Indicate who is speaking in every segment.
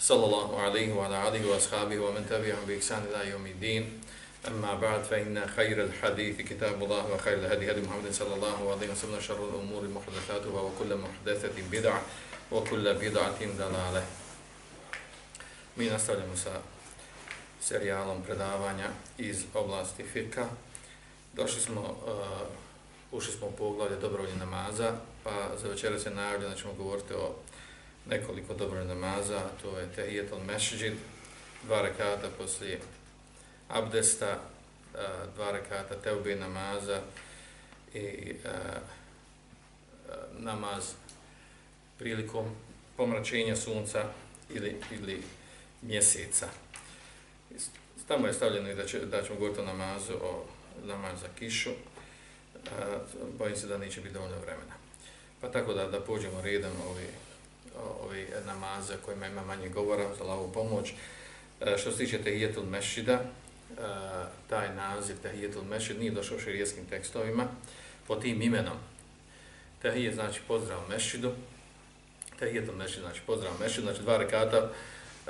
Speaker 1: sallallahu alaihi wa alaihi wa ashabihi wa man tabi'ahum bi ihsan ila yawmi din. Amma ba'd fa inna khayr al hadith kitabullah wa khayr al hadi hadi muhammad sallallahu alaihi wa sallam sharru al umuri muhdathatuha wa kullu muhdathatin bid'ah wa kullu bid'atin dalalah mi nastavljamo sa serijalom predavanja iz oblasti fika došli smo uh, ušli smo u poglavlje dobrovoljnih namaza pa za večeras je najavljeno da ćemo govoriti o nekoliko dobro namaza, to je Tehijetul Mešđid, dva rekata poslije abdesta, dva rekata Teube namaza i namaz prilikom pomračenja sunca ili, ili mjeseca. Tamo je stavljeno i da, će, da ćemo govoriti o namazu, o namaz za kišu. Bojim se da neće biti dovoljno vremena. Pa tako da, da pođemo redom ovi, ovi namaze kojima ima manje govora za lavu pomoć. E, što se tiče Tehijetul Mešida, e, taj naziv Tehijetul Mešid nije došao u širijetskim tekstovima po tim imenom. Tehije znači pozdrav Mešidu. Tehijetul Mešid znači pozdrav Mešidu, znači dva rekata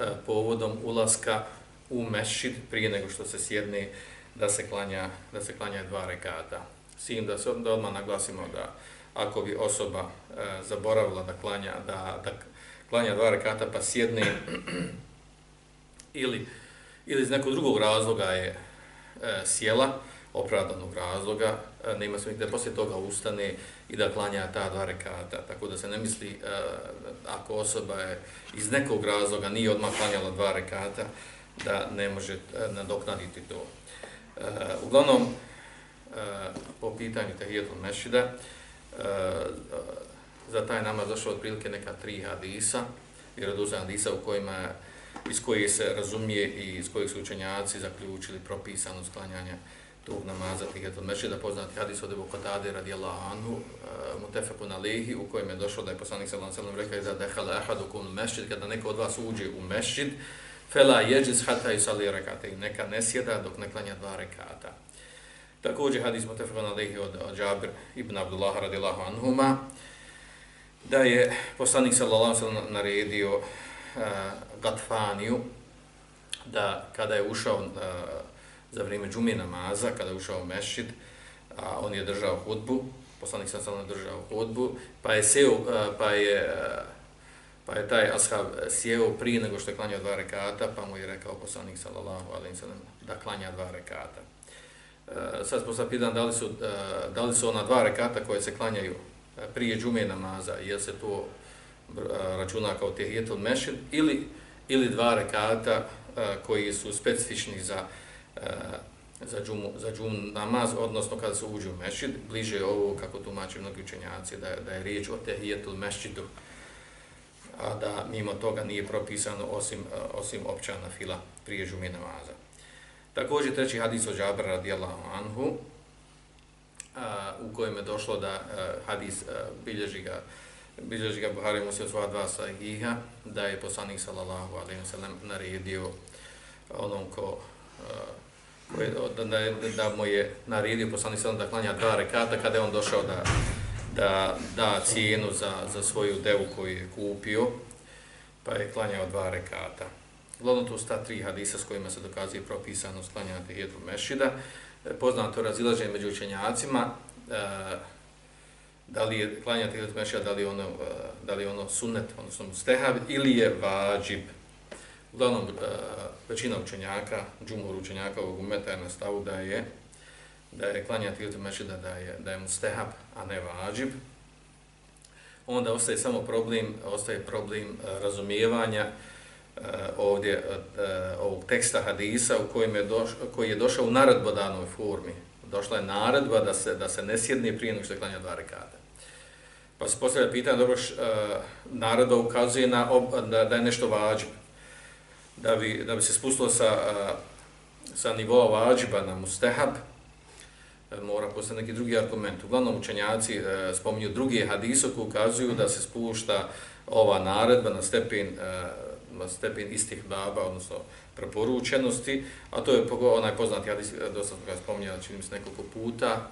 Speaker 1: E, povodom ulaska u mešid prije nego što se sjedne da se klanja, da se klanja dva rekata. Sim da se da odmah naglasimo da ako bi osoba e, zaboravila da klanja da, da klanja dva rekata pa sjedne ili ili iz nekog drugog razloga je e, sjela opravdanog razloga, e, nema se da poslije toga ustane i da klanja ta dva rekata. Tako da se ne misli, e, ako osoba je iz nekog razloga nije odmah klanjala dva rekata, da ne može e, nadoknaditi to. E, uglavnom, e, po pitanju Tahijetul Mešida, Eh, za taj namaz došlo otprilike neka tri hadisa, vjerodoza hadisa u kojima iz kojih se razumije i iz kojih su učenjaci zaključili propisano sklanjanje tog namaza Tihetul Mešida, poznati hadis od Ebu Qatade radijallahu anhu, eh, uh, mutefeku na lehi, u kojem je došlo da je poslanik sallam sallam rekao da dehala ahadu kun mešid, kada neko od vas uđe u mešid, fela jeđis hata i sali rekate, neka ne sjeda dok ne klanja dva rekata. Također hadis mutafakon alaihi od, od Džabir ibn Abdullah radijallahu anhuma, da je poslanik sallam sallam naredio uh, Gatfaniju, da kada je ušao uh, za vrijeme džumije namaza, kada je ušao u mešid, a on je držao hudbu, poslanik sam sam držao hudbu, pa je seo, uh, pa je, uh, pa je taj ashab sjeo prije nego što je klanjao dva rekata, pa mu je rekao poslanik sallallahu alaihi sallam da klanja dva rekata. Eh, sad smo sad pitan da li, su, eh, da li su ona dva rekata koje se klanjaju eh, prije džume namaza, je se to računa kao tehijetul mešid, ili, ili dva rekata koji su specifični za za džumu, za džum namaz, odnosno kada se uđe u mešid, bliže je ovo, kako tumače mnogi učenjaci, da, da je riječ o tehijetul mešidu, a da mimo toga nije propisano osim, osim općana fila prije džume namaza. Također treći hadis od Džabra radijallahu anhu, a, u kojem je došlo da a, hadis a, bilježi ga bilježi ga Buhari Musi od dva sahiha, da je poslanik sallallahu alaihi wasallam naredio onom ko koje, da, da, da mu je naredio poslanik sallallahu da klanja dva rekata kada je on došao da da da cijenu za, za svoju devu koju je kupio, pa je klanjao dva rekata. Glavno to sta tri hadisa s kojima se dokazuje propisano sklanjanje tehijetu mešida. E, poznato razilaženje među učenjacima, e, da li je klanjanje tehijetu mešida, da li ono, e, da li ono sunnet, odnosno mustehav, ili je vađib. Uglavnom, većina učenjaka, džumhur učenjaka ovog umeta je na stavu da je da je klanjati tehijetu mešida da je, da je mustehab, a ne vađib. Onda ostaje samo problem, ostaje problem razumijevanja uh, Eh, ovdje eh, ovog teksta hadisa u kojem je doš, koji je došao u naredbodanoj formi. Došla je naredba da se, da se ne sjedne prije nego što klanja dva rekata. Pa se postavlja pitanje, dobro, š, eh, naredba ukazuje na ob, da, da je nešto vađib da bi, da bi se spustilo sa sa nivoa vađiba na mustehab, mora postati neki drugi argument. Uglavnom učenjaci e, spominju drugi hadise koji ukazuju da se spušta ova naredba na stepen, e, na stepen istih baba, odnosno preporučenosti, a to je onaj poznati hadis, e, dosta smo ga spominjali, znači, čini se nekoliko puta,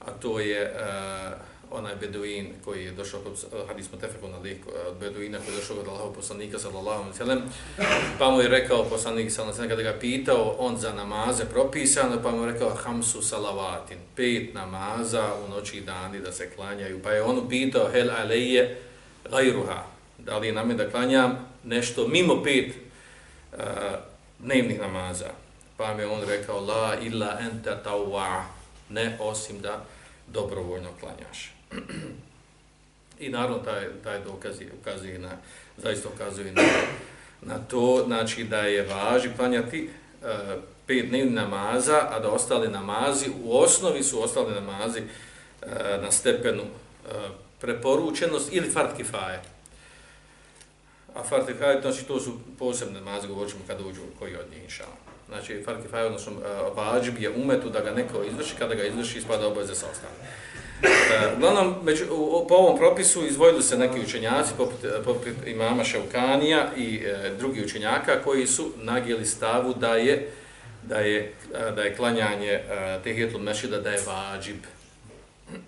Speaker 1: a to je e, onaj beduin koji je došao kod e, hadis Mutefeku na lik e, od beduina koji je došao kod Allahov poslanika sallallahu alejhi ve sellem pa mu je rekao poslanik sallallahu alejhi kada ga pitao on za namaze propisano? Pa mu je rekao hamsu salavatin pet namaza u noći i dani da se klanjaju. Pa je on pitao hel alejje gajruha? Da li nam je da klanjam? Nešto mimo pet uh, dnevnih namaza pa mi je on rekao la illa enta tawwa ne osim da dobrovoljno klanjaš I naravno taj, taj dokaz ukazuje na, zaista ukazuje na, na to, znači da je važi klanjati uh, pet dnevni namaza, a da ostali namazi, u osnovi su ostali namazi uh, na stepenu uh, preporučenost ili fart kifaje. A fart kifaje, znači to su posebne namaze, govorit ćemo kada uđu koji od njih inša. Znači fart kifaje, odnosno e, vađib je umetu da ga neko izvrši, kada ga izvrši, ispada obaveze sa ostalim. Uh, uglavnom, među, u, po ovom propisu izvojili se neki učenjaci, poput, e, poput imama Šaukanija i e, drugi učenjaka, koji su nagijeli stavu da je da je, da je klanjanje e, tehijetul mešida da je vađib.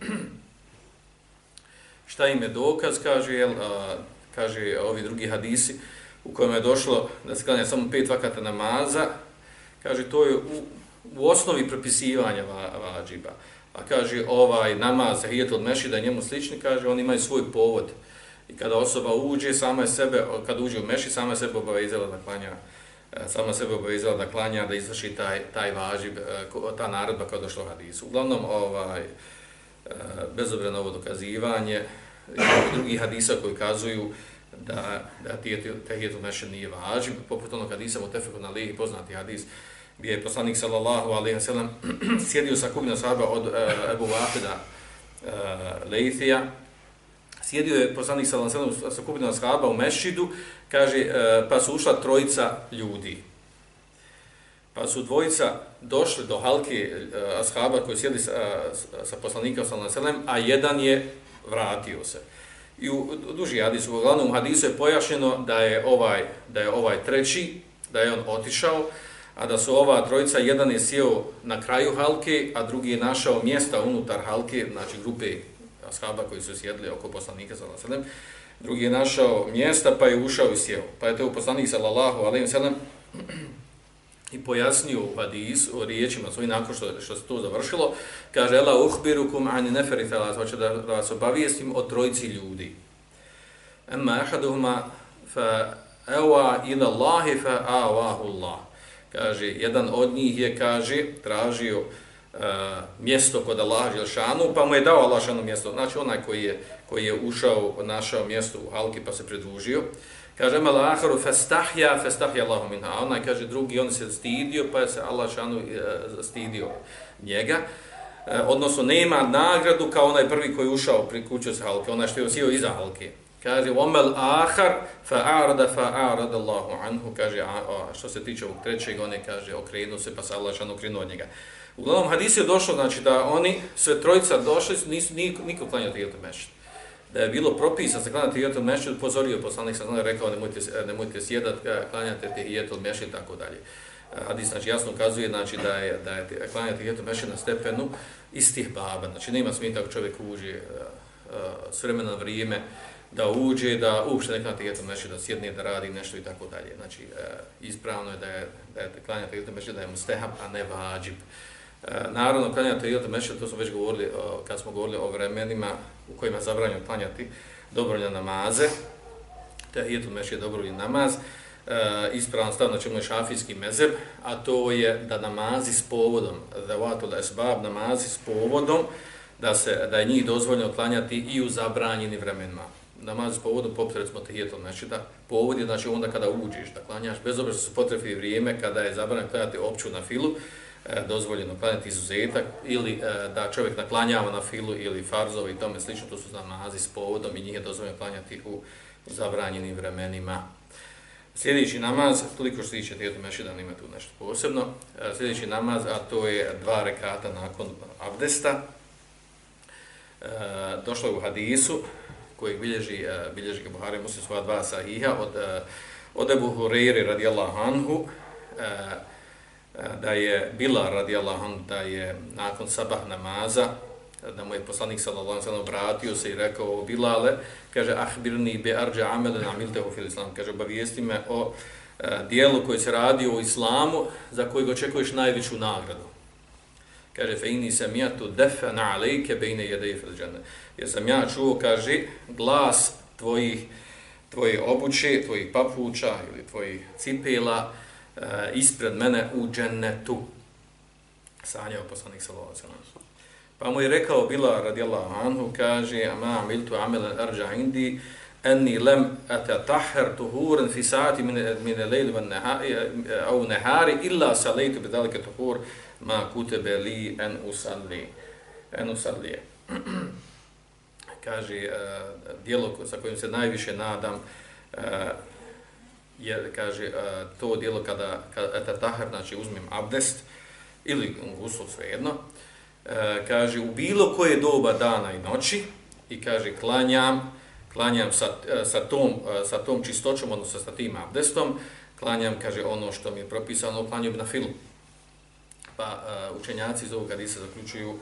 Speaker 1: Šta im je dokaz, kaže, jel, a, kaže ovi drugi hadisi, u kojem je došlo da se klanja samo pet vakata namaza, kaže, to je u, u osnovi propisivanja va, vađiba a kaže ovaj namaz hijetul mešida njemu slični, kaže on imaju svoj povod. I kada osoba uđe, sama je sebe, kad uđe u meši, sama je sebe obavezala da klanja, e, sama sebe obavezala da klanja, da izvrši taj, taj važib, e, ta naredba kao došlo hadisu. Uglavnom, ovaj, e, ovo dokazivanje, i drugi hadisa koji kazuju da, da tehijetu mešid nije važib, poput onog hadisa mu tefeku na lihi, poznati hadis, gdje je poslanik sallallahu alejhi ve sellem sjedio sa kubinom sahaba od uh, Ebu Vahida eh, uh, Leithija. Sjedio je poslanik sallallahu alejhi ve sellem sa kubinom sahaba u mešhidu, kaže, uh, pa su ušla trojica ljudi. Pa su dvojica došli do halke uh, ashaba koji sjedi sa, sa poslanikom sallallahu alejhi ve sellem, a jedan je vratio se. I u, duži hadis, u glavnom hadisu je pojašnjeno da je ovaj da je ovaj treći, da je on otišao, a da su ova trojica, jedan je sjeo na kraju halke, a drugi je našao mjesta unutar halke, znači grupe ashaba koji su sjedli oko poslanika sallallahu alejhi Drugi je našao mjesta pa je ušao i sjeo. Pa je to poslanik sallallahu alejhi ve sellem i pojasnio u hadisu o riječima svojim nakon što, što se to završilo, kaže Ela uhbirukum ani neferi thalat, znači hoće da, da vas obavijestim o trojici ljudi. Emma ahaduhuma fa ewa ila Allahi fa awahu Allah kaže, jedan od njih je, kaže, tražio uh, mjesto kod Allaha Želšanu, pa mu je dao Allah Želšanu mjesto. Znači, onaj koji je, koji je ušao, našao mjesto u Halki, pa se pridružio. Kaže, ma aharu festahja, festahja Allahu minha. A onaj, kaže, drugi, on se stidio, pa je se Allah šanu e, stidio njega. E, odnosno, nema nagradu kao onaj prvi koji je ušao pri kuću sa Halke, onaj što je osio iza Halke. Kaže, omel ahar fa arada fa arada Allahu anhu. Kaže, a, a, što se tiče ovog trećeg, on je, kaže, okrenuo se pa se Allah šanu okrenuo od njega. Uglavnom, hadis je došlo, znači da oni, sve trojica došli, nisu niko, niko klanjati jetu mešati. Da je bilo propisa za klanjati tehijetul mešid, pozorio poslanik sa znači rekao, nemojte, e, nemojte sjedat, e, klanjate te mešid i tako dalje. E, hadis znači jasno ukazuje znači da je da je klanjati tehijetul mešid na stepenu istih baba. Znači nema smeta ako čovjek uđe uh, s vremena na vrijeme da uđe, da uopšte ne klanja tehijetul mešid, da sjedne, da radi nešto i tako dalje. Znači, e, ispravno je da je, da je klanjati tehijetul mešid da je mustehab, a ne vađib. E, E, naravno, klanjanje tijetom meši, to smo već govorili, o, kad smo govorili o vremenima u kojima je zabranjeno klanjati dobrovoljne namaze, tijetom meši je dobrovoljni namaz, e, ispravan stav na čemu je šafijski mezeb, a to je da namazi s povodom, da vatul esbab, namazi s povodom, da se da je njih dozvoljeno klanjati i u zabranjenim vremenima. Namaz povodom poput recimo znači da povod je znači onda kada uđeš da klanjaš, bez obzira što se potrefi vrijeme kada je zabranjeno klanjati opću na filu, E, dozvoljeno klanjati izuzetak ili e, da čovjek naklanjava na filu ili farzove i tome slično, to su namazi s povodom i njih je dozvoljeno klanjati u zabranjenim vremenima. Sljedeći namaz, toliko što se tiče tijetu mešida, nima tu nešto posebno. E, sljedeći namaz, a to je dva rekata nakon abdesta. Došlo je u hadisu, koji bilježi, bilježi Buhari Muslim svoja dva sahiha od, od Ebu Hureyri radijallahu anhu, Eh, da je bila radijallahu anhu, da je nakon sabah namaza, da mu je poslanik sallallahu alejhi ve sellem obratio se i rekao Bilale kaže ahbirni bi arja amalan amiltahu fil islam. Kaže obavijesti me o e, dijelu koji se radi u islamu za kojeg očekuješ najveću nagradu. Kaže fe inni sami'tu dafana alayka bayna yaday fil janna ja sam ja čuo kaže glas tvojih tvoje obuće tvojih papuča ili tvojih cipela e, ispred mene u džennetu sanjao poslanik sallallahu alejhi ve Pa mu je rekao Bila radijallahu anhu, kaže, ama amiltu amelan arđa indi, enni lem atatahher tuhuren fi saati min, min lejli van nehari, au nehari, illa salejtu bi dhalika tuhur ma kutebe li en usalli. En usalli. kaže, eh, uh, dijelo sa kojim se najviše nadam, uh, je, kaže, e, to dijelo kada, kada atatahher, znači uzmem abdest, ili gusul svejedno, e, kaže u bilo koje doba dana i noći i kaže klanjam klanjam sa, e, sa, tom, sa tom čistoćom, odnosno sa tim abdestom, klanjam, kaže, ono što mi je propisano, klanjam na filu. Pa učenjaci iz ovog hadisa zaključuju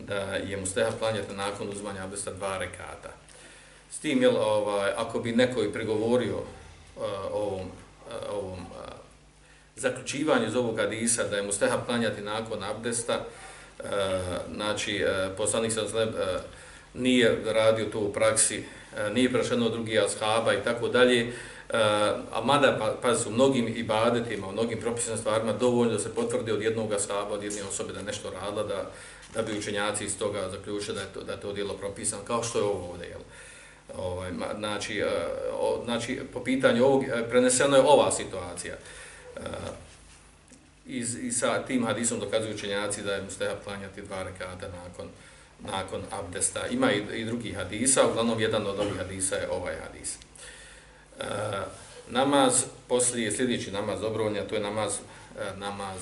Speaker 1: da je mu steha klanjati nakon uzmanja abdesta dva rekata. S tim, jel, ovaj, ako bi neko i pregovorio Eh, ovom, uh, ovom uh, zaključivanju iz ovog hadisa da je mu steha klanjati nakon abdesta, uh, znači, poslanik sa zleb e, nije radio to u praksi, nije prešeno drugi ashaba i tako dalje, a mada, pa, pa su mnogim ibadetima, u mnogim propisnim stvarima dovoljno da se potvrdi od jednog ashaba, od jedne osobe da nešto radila, da, da bi učenjaci iz toga zaključili da je to, da je to djelo propisano, kao što je ovo ovdje, jel? Ovaj, znači, eh, o, znači, po pitanju ovog, eh, preneseno je ova situacija eh, i, i sa tim hadisom dokazuju učenjaci da je musteha planjati dva rekata nakon, nakon abdesta. Ima i, i drugi hadisa, uglavnom jedan od ovih hadisa je ovaj hadis. E, namaz, poslije sljedeći namaz dobrovoljnja, to je namaz, namaz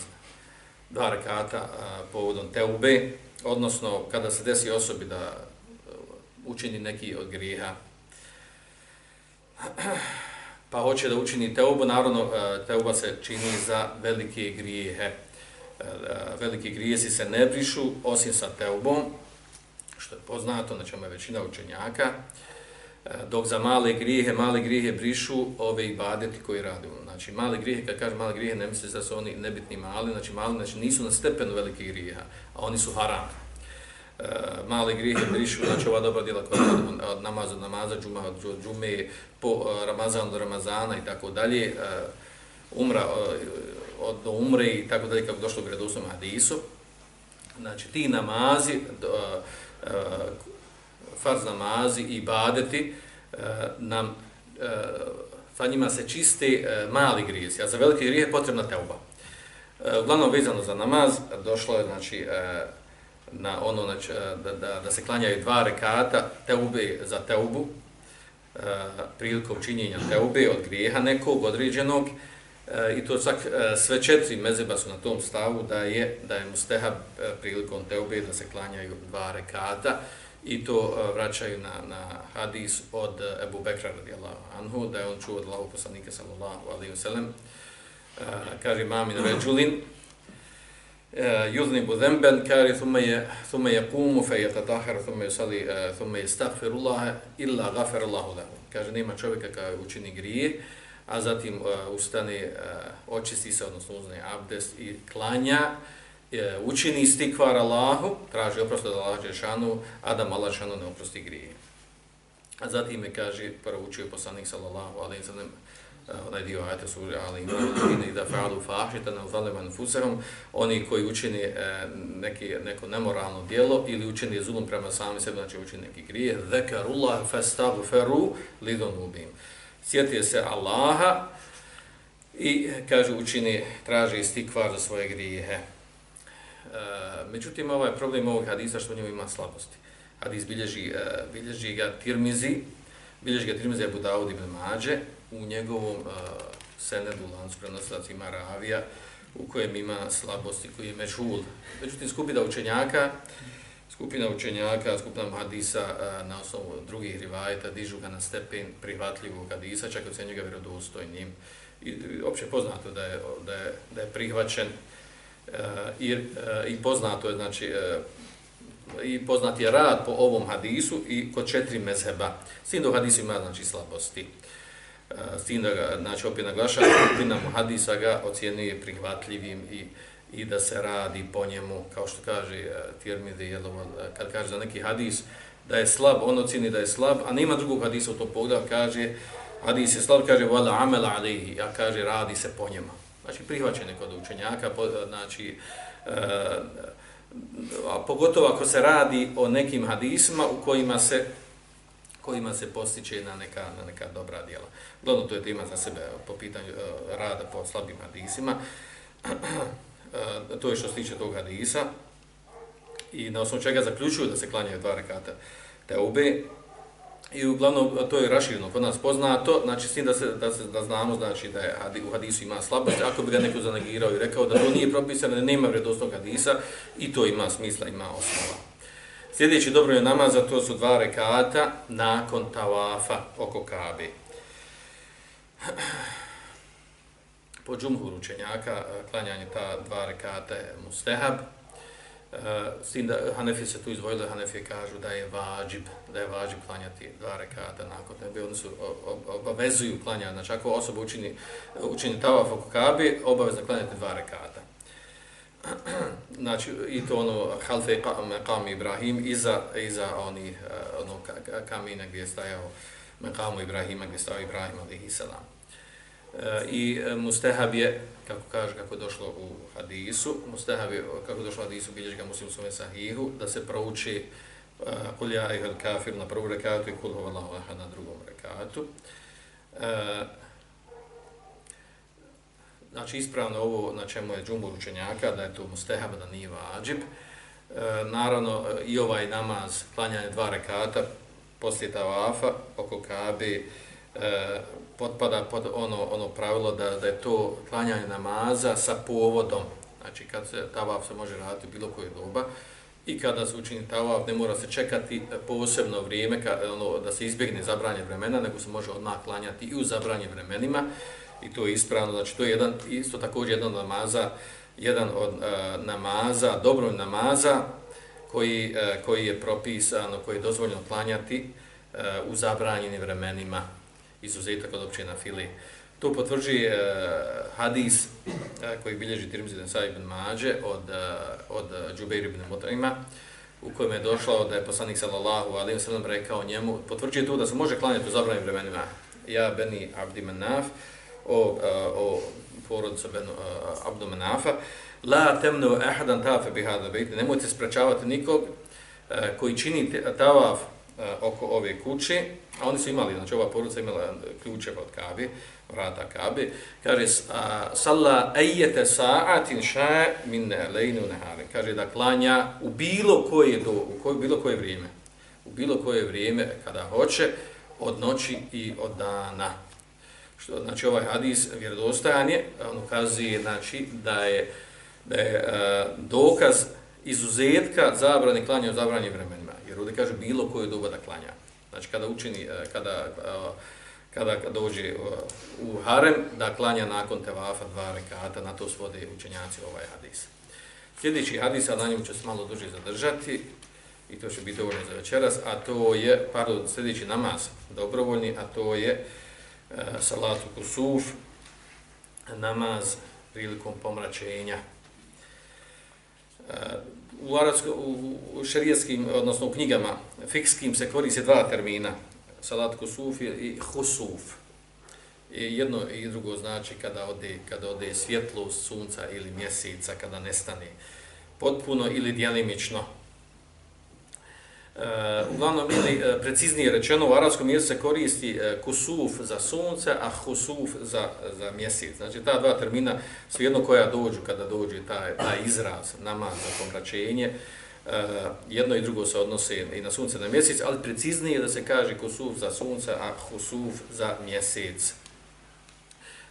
Speaker 1: dva rekata povodom teube, odnosno kada se desi osobi da učini neki od grijeha, pa hoće da učini teubu, naravno e, teuba se čini za velike grijehe. E, e, veliki velike grijesi se ne brišu osim sa teubom, što je poznato, na čemu je većina učenjaka, dok za male grijehe, male grijehe brišu ove ibadeti koji radimo. Znači, male grijehe, kad kažem male grijehe, ne misli da su oni nebitni mali, znači mali znači, nisu na stepenu velike grijeha, a oni su haram. Eh, mali grijehe brišu, znači ova dobra djela koja radimo od namaza od namaza, džuma od džume, po eh, Ramazanu do Ramazana i tako dalje, eh, umra od do umre i tako dalje kako došlo u gradosnom hadisu. Znači ti namazi, farz namazi i badeti nam sa njima se čiste mali grijesi, a za velike grije potrebna teuba. Uglavnom vezano za namaz došlo je znači na ono znači, da, da, da se klanjaju dva rekata teube za teubu, e, prilikom činjenja teube od grijeha nekog određenog, e, i to sak, e, sve četiri mezeba su na tom stavu da je da je musteha e, prilikom teube da se klanjaju dva rekata i to e, vraćaju na, na hadis od Ebu Bekra radijallahu anhu, da je on čuo od Allahu poslanika sallallahu alaihi wa sallam, e, kaže mamin ređulin, yuznibu dhanban kari thumma thumma يقوم fa ثم يصلي ثم يستغفر الله الا غفر الله له. Kaže nema čovjeka koji učini grije a zatim uh, ustane očisti se odnosno uzme abdest i klanja. E، učini istikvar Allahu traži oprost od Allaha džeshanu a da Allah džeshanu ne oprosti grije a zatim je kaže prvo učio poslanik sallallahu alejhi ve sellem Eh, onaj dio ajta su ali i da fa'alu fahita na zaleman fusarom, oni koji učini eh, neki neko nemoralno djelo ili učini zulum prema sami sebi znači učini neki grije zekarullah fastaghfiru lidunubim sjetite se Allaha i kaže učini traži istikvar za svoje grijehe. E, međutim ovaj problem ovog hadisa što u njemu ima slabosti. Hadis bilježi, e, bilježi ga Tirmizi bilježi ga Tirmizi Abu Dawud ibn Mađe u njegovom uh, senedu, lancu prenosilac ima ravija, u kojem ima slabosti, koji je mešul. Međutim, skupina učenjaka, skupina učenjaka, skupina hadisa na osnovu drugih rivajeta dižu ga na stepen prihvatljivog hadisa, čak ocenju ga vjerodostojnim. I, i opće poznato da je, da je, da je prihvaćen i, i poznato je, znači, i poznati je rad po ovom hadisu i kod četiri mezheba. S tim do hadisu ima znači, slabosti. S tim da ga, znači, opet naglašava, skupina mu hadisa ga ocjenuje prihvatljivim i, i da se radi po njemu, kao što kaže eh, Tirmidhi, eh, kad kaže za neki hadis da je slab, on ocjeni da je slab, a nema drugog hadisa u to pogledu, kaže hadis je slab, kaže vala amela alihi, a kaže radi se po njemu. Znači, prihvaćene kod učenjaka, eh, znači, a pogotovo ako se radi o nekim hadisima u kojima se kojima se postiče na neka, na neka dobra djela. Glavno to je tema za sebe po pitanju uh, rada po slabim hadisima. uh, to je što se tiče tog hadisa. I na osnovu čega zaključuju da se klanjaju dva rekata te ube. I uglavnom to je raširno kod nas poznato, znači s tim da, se, da, se, da znamo znači da je u hadisu ima slabost, ako bi ga neko zanegirao i rekao da to nije propisano, da nema vredostnog hadisa i to ima smisla, ima osnova. Sljedeći dobro je namaza, to su dva rekata nakon tavafa oko Kabe. Po džumhur učenjaka, klanjanje ta dva rekata je mustehab, e, s tim da Hanefi se tu izvojili, Hanefi kažu da je vađib, da je vađib klanjati dva rekata nakon tebe, oni su obavezuju klanjanje, znači ako osoba učini, učini tavaf oko kabe, obavezno klanjati dva rekata. Znači, i to ono, halfe meqam Ibrahim, iza, iza oni, eh, ono kamina gdje je stajao meqamu Ibrahima, gdje je stajao Ibrahim, alihi salam. Eh, I eh, mustehab je, kako kaže, kako je došlo u hadisu, mustahab je, kako je došlo u hadisu, bilježi ga muslim svome sahihu, da se prouči kul ja ihal kafir na prvu rekatu i kul huvallahu ahad na drugom rekatu. Uh, znači, ispravno ovo na čemu je džumbur učenjaka, da je to mustehab, da nije vađib. E, naravno, i ovaj namaz, klanjanje dva rekata, poslije tavafa, oko kabe, e, potpada pod ono ono pravilo da da je to klanjanje namaza sa povodom. Znači kad se tavaf se može raditi bilo koje doba i kada se učini tavaf ne mora se čekati posebno vrijeme kada ono da se izbjegne zabranje vremena, nego se može odmah klanjati i u zabranje vremenima i to je ispravno. Znači to je jedan isto također jedan namaza, jedan od e, namaza, dobro namaza koji, e, koji je propisano, koji je dozvoljeno klanjati e, u zabranjenim vremenima izuzetak od općina fili. To potvrđuje e, hadis e, koji bilježi Tirmizi den Sa'ib ibn Mađe od, e, od Džubeir ibn Mutaima u kojem je došlo da je poslanik sallallahu alejhi ve sellem rekao njemu, potvrđuje to da se može klanjati u zabranjenim vremenima. Ja, Beni Abdi Manaf, o, o porodcu Ben Abdu Manafa, la temnu ahadan tafe bihada bejte, nemojte sprečavati nikog koji čini tavaf oko ove kuće, a oni su imali, znači ova porodica imala ključe od Kabe, vrata Kabe, kaže, salla ejete sa'atin ša min lejnu nehare, kaže da klanja u bilo koje do, u koje, bilo koje vrijeme, u bilo koje vrijeme kada hoće, od noći i od dana. Što, znači ovaj hadis vjerodostajanje, on ukazuje znači, da je, da je uh, dokaz izuzetka zabrane klanja u zabranjenim vremenima. Jer ovdje kaže bilo koje doba da klanja. Znači kada učini, e, kada, e, kada dođe e, u harem, da klanja nakon tevafa dva rekata, na to svode učenjaci ovaj hadis. Sljedeći hadis, a na njemu će se malo duže zadržati, i to će biti dovoljno za večeras, a to je, pardon, sljedeći namaz, dobrovoljni, a to je uh, Eh, salatu kusuf, namaz prilikom pomračenja. Eh, u, arabsko, u, šarijetskim, odnosno u knjigama fikskim se koriste dva termina, salat kusuf i husuf. I jedno i drugo znači kada ode, kada ode svjetlost sunca ili mjeseca, kada nestane potpuno ili djelimično Uh, uglavnom, ili eh, preciznije rečeno, u arabskom jeziku se koristi eh, kusuf za sunce, a husuf za, za mjesec. Znači, ta dva termina su jedno koja dođu kada dođe taj, taj izraz namaz za pomračenje. Jedno i drugo se odnose i na sunce na mjesec, ali preciznije da se kaže kusuf za sunce, a husuf za mjesec.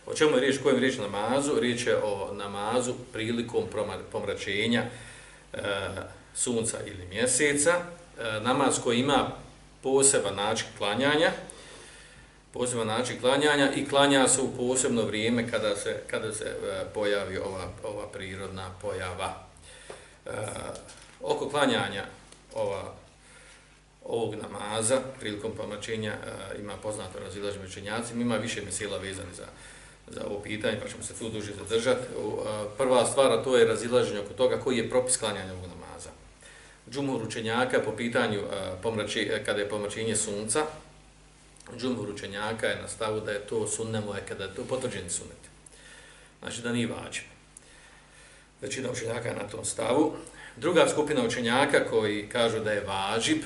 Speaker 1: O čemu je riječ, kojem riječ namazu? Riječ je o namazu prilikom pomračenja sunca ili mjeseca. E, namaz koji ima poseban način klanjanja, poseban način klanjanja i klanja se u posebno vrijeme kada se, kada se e, pojavi ova, ova prirodna pojava. E, oko klanjanja ova, ovog namaza prilikom pomačenja e, ima poznato razilaženje učenjacima, ima više mesela vezani za, za ovo pitanje, pa ćemo se tu duže zadržati. E, prva stvar, to je razilaženje oko toga koji je propis klanjanja ovog namaza. Džumhur učenjaka po pitanju e, pomrači, e, kada je pomračenje sunca, džumhur učenjaka je na stavu da je to sunnemo, je kada je to potvrđeni sunnet. Znači da nije vađen. Većina učenjaka je na tom stavu. Druga skupina učenjaka koji kažu da je važib,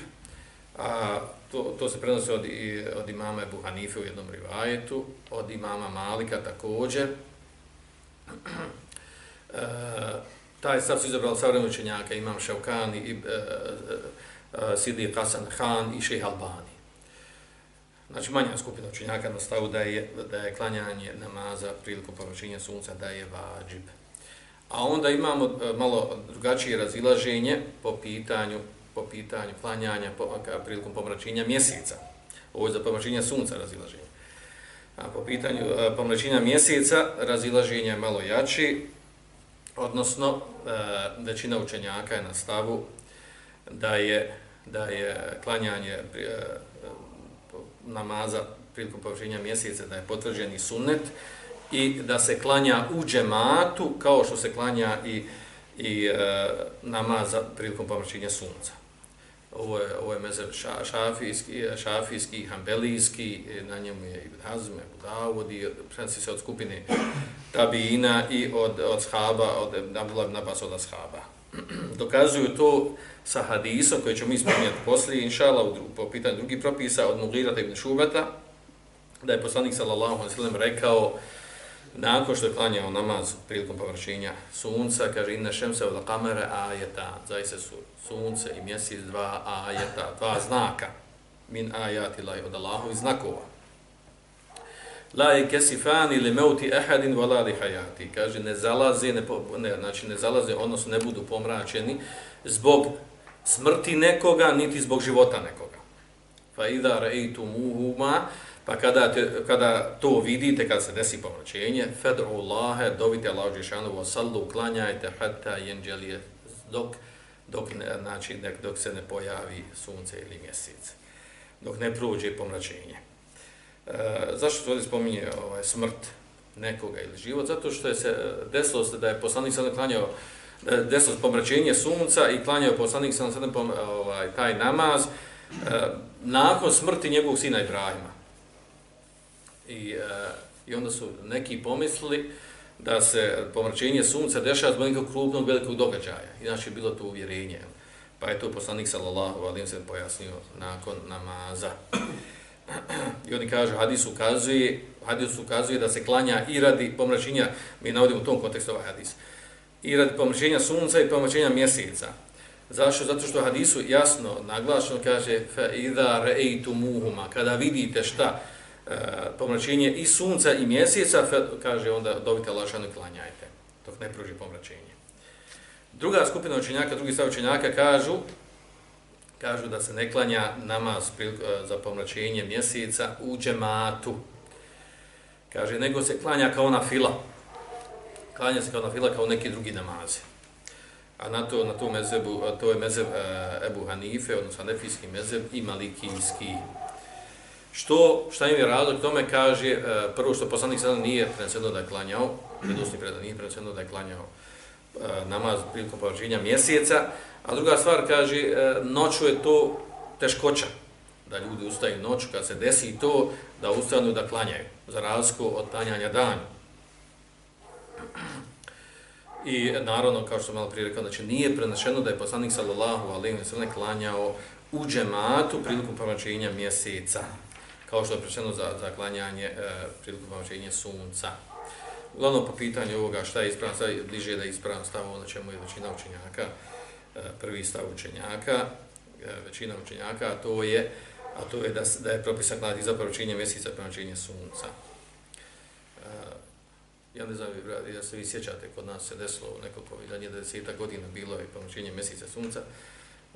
Speaker 1: a to, to se prenosi od, od imama Ebu Hanife u jednom rivajetu, od imama Malika također. E, taj stav su izabrali savremeni učenjaka, imam Šaukani, i, e, e, e Sidi Hasan Khan i Šeha Albani. Znači manja skupina učenjaka na stavu da je, da je klanjanje namaza prilikom površenja sunca da je vađib. A onda imamo e, malo drugačije razilaženje po pitanju po pitanju klanjanja po, prilikom pomračenja mjeseca. Ovo je za pomračenja sunca razilaženje. A po pitanju e, pomračenja mjeseca razilaženje je malo jači, odnosno e, većina učenjaka je na stavu da je, da je klanjanje e, namaza prilikom površenja mjeseca da je potvrđeni sunnet i da se klanja u džematu kao što se klanja i, i e, namaza prilikom površenja sunca. Ovo je, ovo je mezer ša, šafijski, šafijski, hambelijski, e, na njemu je Ibn Hazm, Ebu Dawud i prenosi se od skupine Tabina i od, od shaba, od Abdullah ibn Abbas od ashaba. Dokazuju to sa hadisom koji ćemo ispominjati poslije, inšala, u, po pitanju drugih propisa, od Mugirata ibn Šubeta, da je poslanik sallallahu alaihi sallam rekao, nakon što je klanjao namaz prilikom površenja sunca, kaže, inna šemse od kamere ajeta, zaista su sunce i mjesec dva ajeta, dva znaka, min ajati laj od Allahu znakova. La je kesifani li meuti ehadin vala li hajati. Kaže, ne zalaze, ne, ne, znači ne zalaze, odnosno ne budu pomračeni zbog smrti nekoga, niti zbog života nekoga. Fa idha rejtu muhuma, pa kada, te, kada to vidite, kada se desi pomračenje, fed'u Allahe, dovite Allah Žešanu, wa sallu, klanjajte, hatta jenđelije, dok, dok, ne, znači, dok se ne pojavi sunce ili mjesec, dok ne prođe pomračenje. E, zašto se ovdje spominje ovaj, smrt nekoga ili život? Zato što je se desilo da je poslanik sada klanjao e, desilo pomračenje sunca i klanjao poslanik sada sedam ovaj taj namaz e, nakon smrti njegovog sina Ibrahima. I e, i onda su neki pomislili da se pomračenje sunca dešava zbog nekog krupnog velikog događaja. Inače je bilo to uvjerenje. Pa je to poslanik sallallahu alejhi se pojasnio nakon namaza. I oni kažu, hadis ukazuje, hadis ukazuje da se klanja i radi pomračenja, mi navodimo u tom kontekstu ovaj hadis i radi pomračenja sunca i pomračenja mjeseca. Zašto? Zato što hadisu jasno naglašeno kaže fa idha ra'aytumuhuma kada vidite šta pomračenje i sunca i mjeseca kaže onda dobite lašanu klanjajte dok ne pruži pomračenje. Druga skupina učenjaka, drugi stav učenjaka kažu kažu da se ne klanja namaz e, za pomračenje mjeseca u džematu. Kaže, nego se klanja kao na fila klanja se kao na fila kao neki drugi namazi. A na to, na to mezebu, to je mezeb uh, Ebu Hanife, odnosno Nefijski mezeb i Malikijski. Što, šta im je razlog tome kaže, e, prvo što poslanik sada nije preneseno da je klanjao, predusni predan nije preneseno da je klanjao e, namaz prilikom povrđenja mjeseca, a druga stvar kaže, e, noću je to teškoća, da ljudi ustaju noću kad se desi to, da ustanu da klanjaju, za razliku od klanjanja danju. I naravno, kao što sam malo prije rekao, znači nije prenašeno da je poslanik sallallahu alaihi wa sallam klanjao u džematu prilikom pomačenja mjeseca, kao što je prečeno za, za klanjanje e, priliku pomoćenja sunca. Uglavnom, po pitanju ovoga šta je ispravno, stav, bliže da je ispravno stav na čemu je većina učenjaka, e, prvi stav učenjaka, e, većina učenjaka, a to je, a to je da, da je propisan klanjati za pomačenje mjeseca i sunca. E, ja ne znam, ja se vi sjećate, kod nas se desilo nekoliko vidanje deseta godina bilo je pomoćenje mjeseca sunca,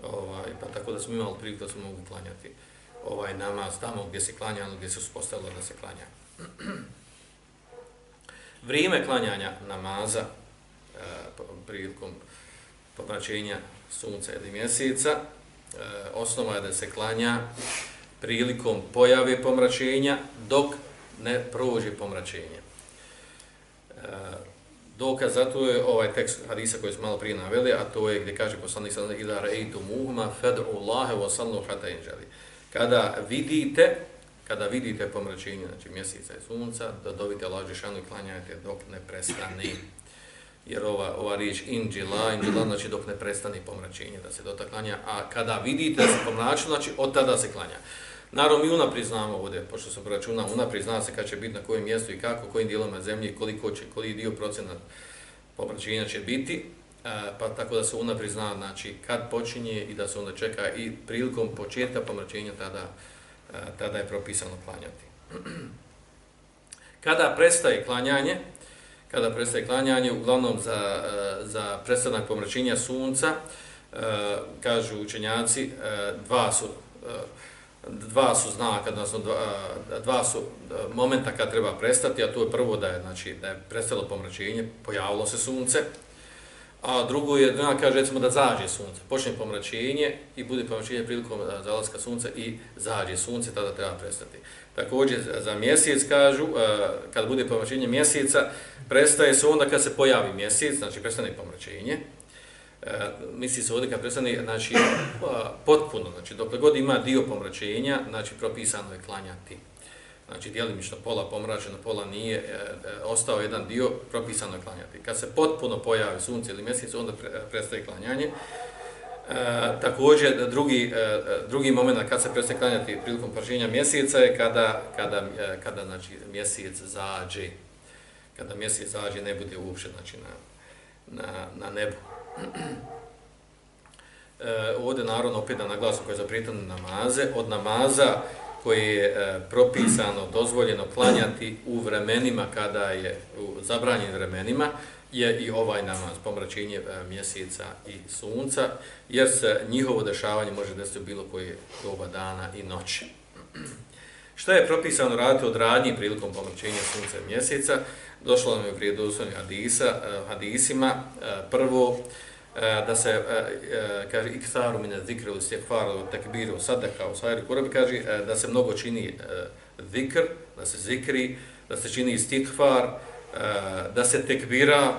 Speaker 1: ovaj, pa tako da smo imali priliku da smo mogli klanjati ovaj namaz tamo gdje se klanja, gdje se uspostavilo da se klanja. Vrijeme klanjanja namaza e, prilikom pomračenja sunca ili mjeseca, e, osnova je da se klanja prilikom pojave pomračenja dok ne prođe pomračenje. E, dokaz za to je ovaj tekst hadisa koji smo malo prije naveli, a to je gdje kaže poslanik sallallahu alejhi ve sellem ila ra'aytu muhma fad'u Allaha wa sallu hatta yanjali. Kada vidite kada vidite pomračenje znači mjeseca i sunca, da dovite Allah džeshanu i klanjajte dok ne prestane. Jer ova ova riječ injila, injila znači dok ne prestane pomračenje da se dotaklanja, a kada vidite da se pomrači, znači od tada se klanja. Naravno, mi unaprijed znamo ovdje, pošto se proračuna, unaprijed zna se kada će biti, na kojem mjestu i kako, kojim dijelama zemlje, koliko će, koji dio procenat pomračenja će biti, E, pa tako da se unaprijed zna znači, kad počinje i da se onda čeka i prilikom početka pomračenja tada, e, tada je propisano klanjati. Kada prestaje klanjanje, kada prestaje klanjanje, uglavnom za, e, za prestanak pomračenja sunca, kažu učenjaci, dva su dva su znaka, odnosno dva, dva su momenta kad treba prestati, a to je prvo da je, znači, da je prestalo pomračenje, pojavilo se sunce, a drugo je, da kaže, recimo da zađe sunce, počne pomračenje i bude pomračenje prilikom zalaska sunca i zađe sunce, tada treba prestati. Također, za mjesec kažu, kad bude pomračenje mjeseca, prestaje se onda kad se pojavi mjesec, znači prestane pomračenje, E, misli se ovdje kad prestane, znači, potpuno, znači, dokle god ima dio pomračenja, znači, propisano je klanjati. Znači, dijelimično pola pomračeno, pola nije, e, e, ostao jedan dio, propisano je klanjati. Kad se potpuno pojavi sunce ili mjesec, onda pre, prestaje klanjanje. E, također, drugi, e, e drugi moment kad se prestaje klanjati prilikom praženja mjeseca je kada, kada, e, kada znači, mjesec zađe. Kada mjesec zađe, ne bude uopšte znači, na, na, na nebu. E, ovdje naravno opet da naglasu koje je zaprijetano namaze, od namaza koje je e, propisano, dozvoljeno klanjati u vremenima kada je u zabranjenim vremenima, je i ovaj namaz, pomračenje e, mjeseca i sunca, jer se njihovo dešavanje može desiti u bilo koje doba dana i noći. Šta je propisano raditi od radnji prilikom pomračenja sunca i mjeseca? Došlo nam je u prijedoslovnim hadisa, e, hadisima. E, prvo, E, da se, e, e, kaže, iktharu min zikre u stekfaru, tekbiru, sadaka, u sajri kurabi, kaže, da se mnogo čini zikr, da se zikri, da se čini stikfar, da se tekbira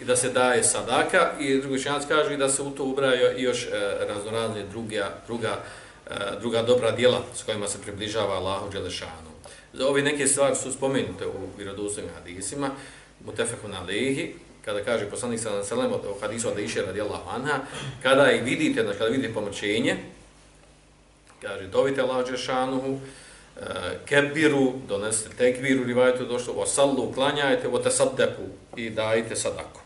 Speaker 1: i da se daje sadaka i drugi čanac kaže da se u to ubraja i još raznorazne druga, druga, druga dobra djela s kojima se približava Allahu Đelešanu. Za ove neke stvari su spomenute u vjerodostojnim hadisima, mutefekun alihi, kada kaže poslanik sallallahu alejhi ve sellem u hadisu od Aisha radijallahu anha, kada i vidite, znači kada vidite pomrčenje, kaže dovite Allah džešanuhu, uh, e, kebiru, donesite tekbiru, rivajetu došlo, o sallu, klanjajte, o tasaddeku i dajte sadaku.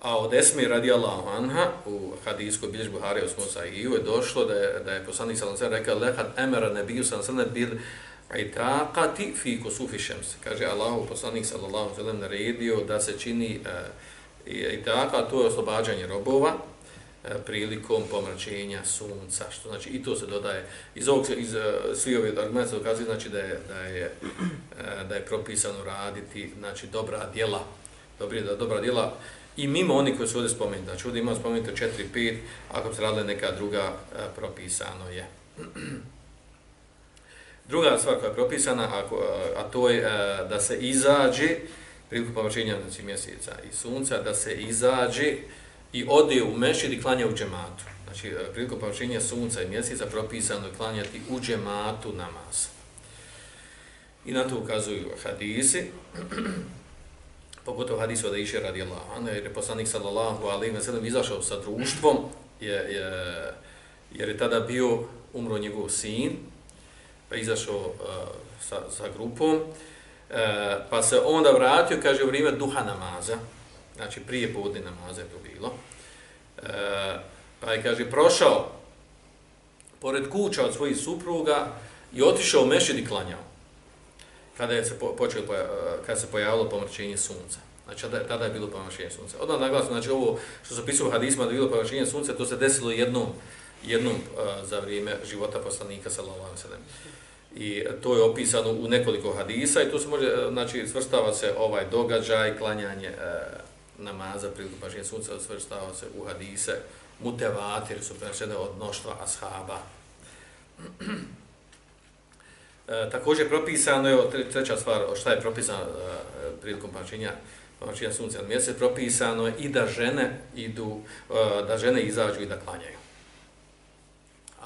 Speaker 1: A od Esme radijallahu anha u hadijskoj biljež Buhari u Smusa je došlo da je, da je poslanik sallam sallam rekao lehad emera nebiju sallam sallam bil itaqati fi kusufi šems. Kaže Allahu poslanik sallallahu alejhi ve sellem naredio da se čini uh, itaqa, to je oslobađanje robova e, prilikom pomračenja sunca. Što znači i to se dodaje iz ovog iz e, svi ove argumente dokazuje znači da je da je da je propisano raditi znači dobra djela. Dobri da dobra djela i mimo oni koji su ovdje spomenuti. Znači ovdje ima spomenuto 4-5, ako se radile neka druga e, propisano je. druga stvar koja je propisana, ako, a, a to je a, da se izađe priliku površenja znači, mjeseca i sunca, da se izađe i ode u mešid i klanja u džematu. Znači e, prilikom priliku sunca i mjeseca propisano je klanjati u džematu namaz. I na to ukazuju hadisi pogotovo hadis od iše radi Allah, jer je poslanik sallallahu alaihi wa sallam izašao sa društvom, je, je, jer je tada bio umro njegov sin, Pa izašao uh, sa, sa grupom, uh, pa se onda vratio, kaže, u vrijeme duha namaza, znači prije podne namaza je to bilo, uh, pa je, kaže, prošao pored kuća od svojih supruga i otišao u mešid i klanjao. kada je se po, počelo, uh, kada se pojavilo pomrčenje sunca. Znači, tada, tada je bilo pomrčenje sunca. Odmah naglasno, znači ovo što se pisao u hadisma da je bilo pomrčenje sunca, to se desilo jednom, jednom za vrijeme života poslanika, sallallahu alejhi ve sellem. I e, to je opisano u nekoliko hadisa i to se može, e, znači, svrstava se ovaj događaj, klanjanje e, namaza priliku paženja sunca, svrstava se u hadise mutevatir, su prenešene od mnoštva ashaba. E, također propisano je, treća stvar, šta je propisano e, prilikom paženja paženja sunca na mjesec, propisano je i da žene idu, e, da žene izađu i da klanjaju.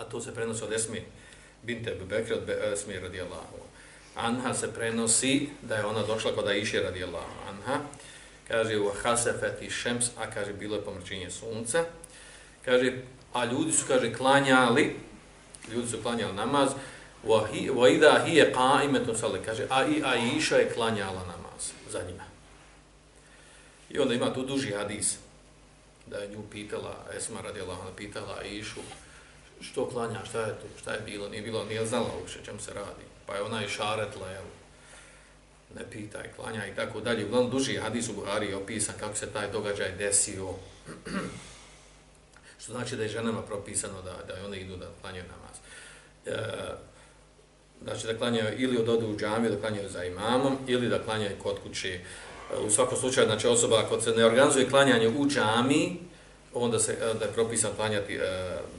Speaker 1: A to se prenosi od Esmi binte Bebekre, od Esmi radijallahu. Anha se prenosi da je ona došla kod Aisha radijallahu. Anha kaže u Hasefeti Šems, a kaže bilo je pomrčenje sunca. Kaže, a ljudi su, kaže, klanjali, ljudi su klanjali namaz, wa idha hiya qa'imatun salli kaže a i Aisha je klanjala namaz za njima i onda ima tu duži hadis da je nju pitala Esma radijallahu anha pitala Aishu što klanja šta je to šta je bilo nije bilo nije znala uopšte čemu se radi. Pa je ona i šaretla jel ne pitaj klanja i tako dalje. Uglavnom duži hadis u Buhari je opisan kako se taj događaj desio. Što znači da je ženama propisano da da one idu da klanjaju namaz. E, znači da klanjaju ili od odu u džamiju, da klanjaju za imamom, ili da klanjaju kod kuće. E, u svakom slučaju, znači osoba ako se ne organizuje klanjanje u džamiji, onda se da je propisan klanjati e,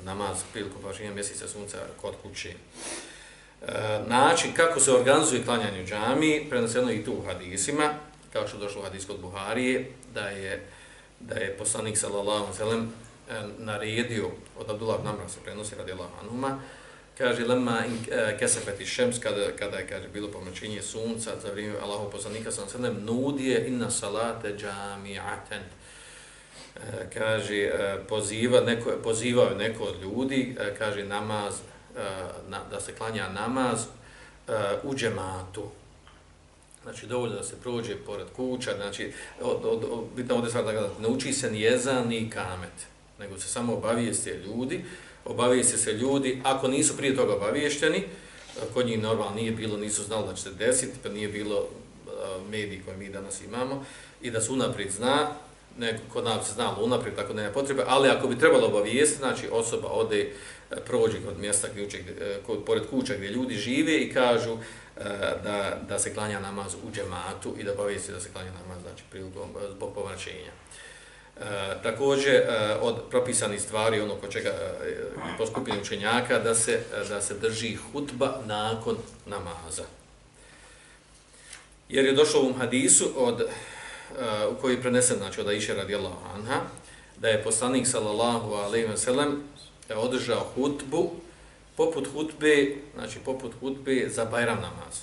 Speaker 1: namaz prilikom pašenja mjeseca sunca kod kuće. E, način kako se organizuje klanjanje u džami, prenoseno i tu u hadisima, kao što došlo u hadis kod Buharije, da je, da je poslanik sallallahu alaihi e, naredio od Abdullah Namra se prenosi radi Allah Anuma, kaže lema in e, kesefeti šems kada kada je kaže bilo pomračenje sunca za vrijeme Allahov poslanika sam se nudije inna salate jami'atan Eh, kaže eh, poziva neko pozivao neko od ljudi eh, kaže namaz na, da se klanja namaz u džematu. Znači, dovoljno da se prođe pored kuća, znači, od, od, od, bitno ovdje stvar da ne uči se ni jezan, ni kamet, nego se samo obavijeste ljudi, obavijeste se ljudi, ako nisu prije toga obaviješteni, kod njih normalno nije bilo, nisu znali da će se desiti, pa nije bilo mediji koje mi danas imamo, i da su unaprijed zna, neko kod nas se znalo unaprijed, tako nema potrebe, ali ako bi trebalo obavijesti, znači osoba ode, e, prođe kod mjesta gdje, kod, pored kuća gdje ljudi žive i kažu e, da, da se klanja namaz u džematu i da obavijesti da se klanja namaz znači, prilikom, e, zbog povraćenja. E, također e, od propisanih stvari ono ko čega e, po skupini učenjaka da se da se drži hutba nakon namaza. Jer je došlo u hadisu od Eh, u koji je prenesen znači od Aisha radijallahu anha da je poslanik sallallahu alejhi ve sellem održao hutbu poput hutbe, znači poput hutbe za Bajram namaz.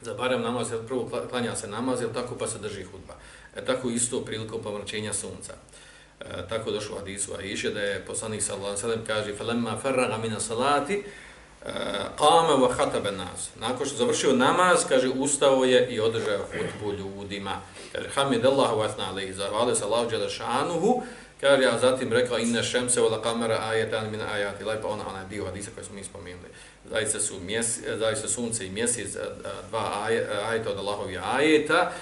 Speaker 1: Za Bajram namaz jer prvo klanja se namaz, jer tako pa se drži hutba. E, tako isto prilikom pomračenja sunca. E, tako došlo u hadisu Aisha da je poslanik sallallahu alejhi ve sellem kaže فَلَمَّا farraga مِنَ salati Kame qama wa khataba nas. Nakon što završio namaz, kaže ustao je i održao hutbu ljudima. Kaže hamidallahu wa asna alayhi zahvalio se dželle šanuhu. Kaže a zatim rekao inna shamsa wal kamera ayatan min ayati Allah pa ona ona dio hadisa koji smo mi spomenuli. Zaista su mjesec, zaista sunce i mjesec e, dva e, ajeta od Allahovih ajeta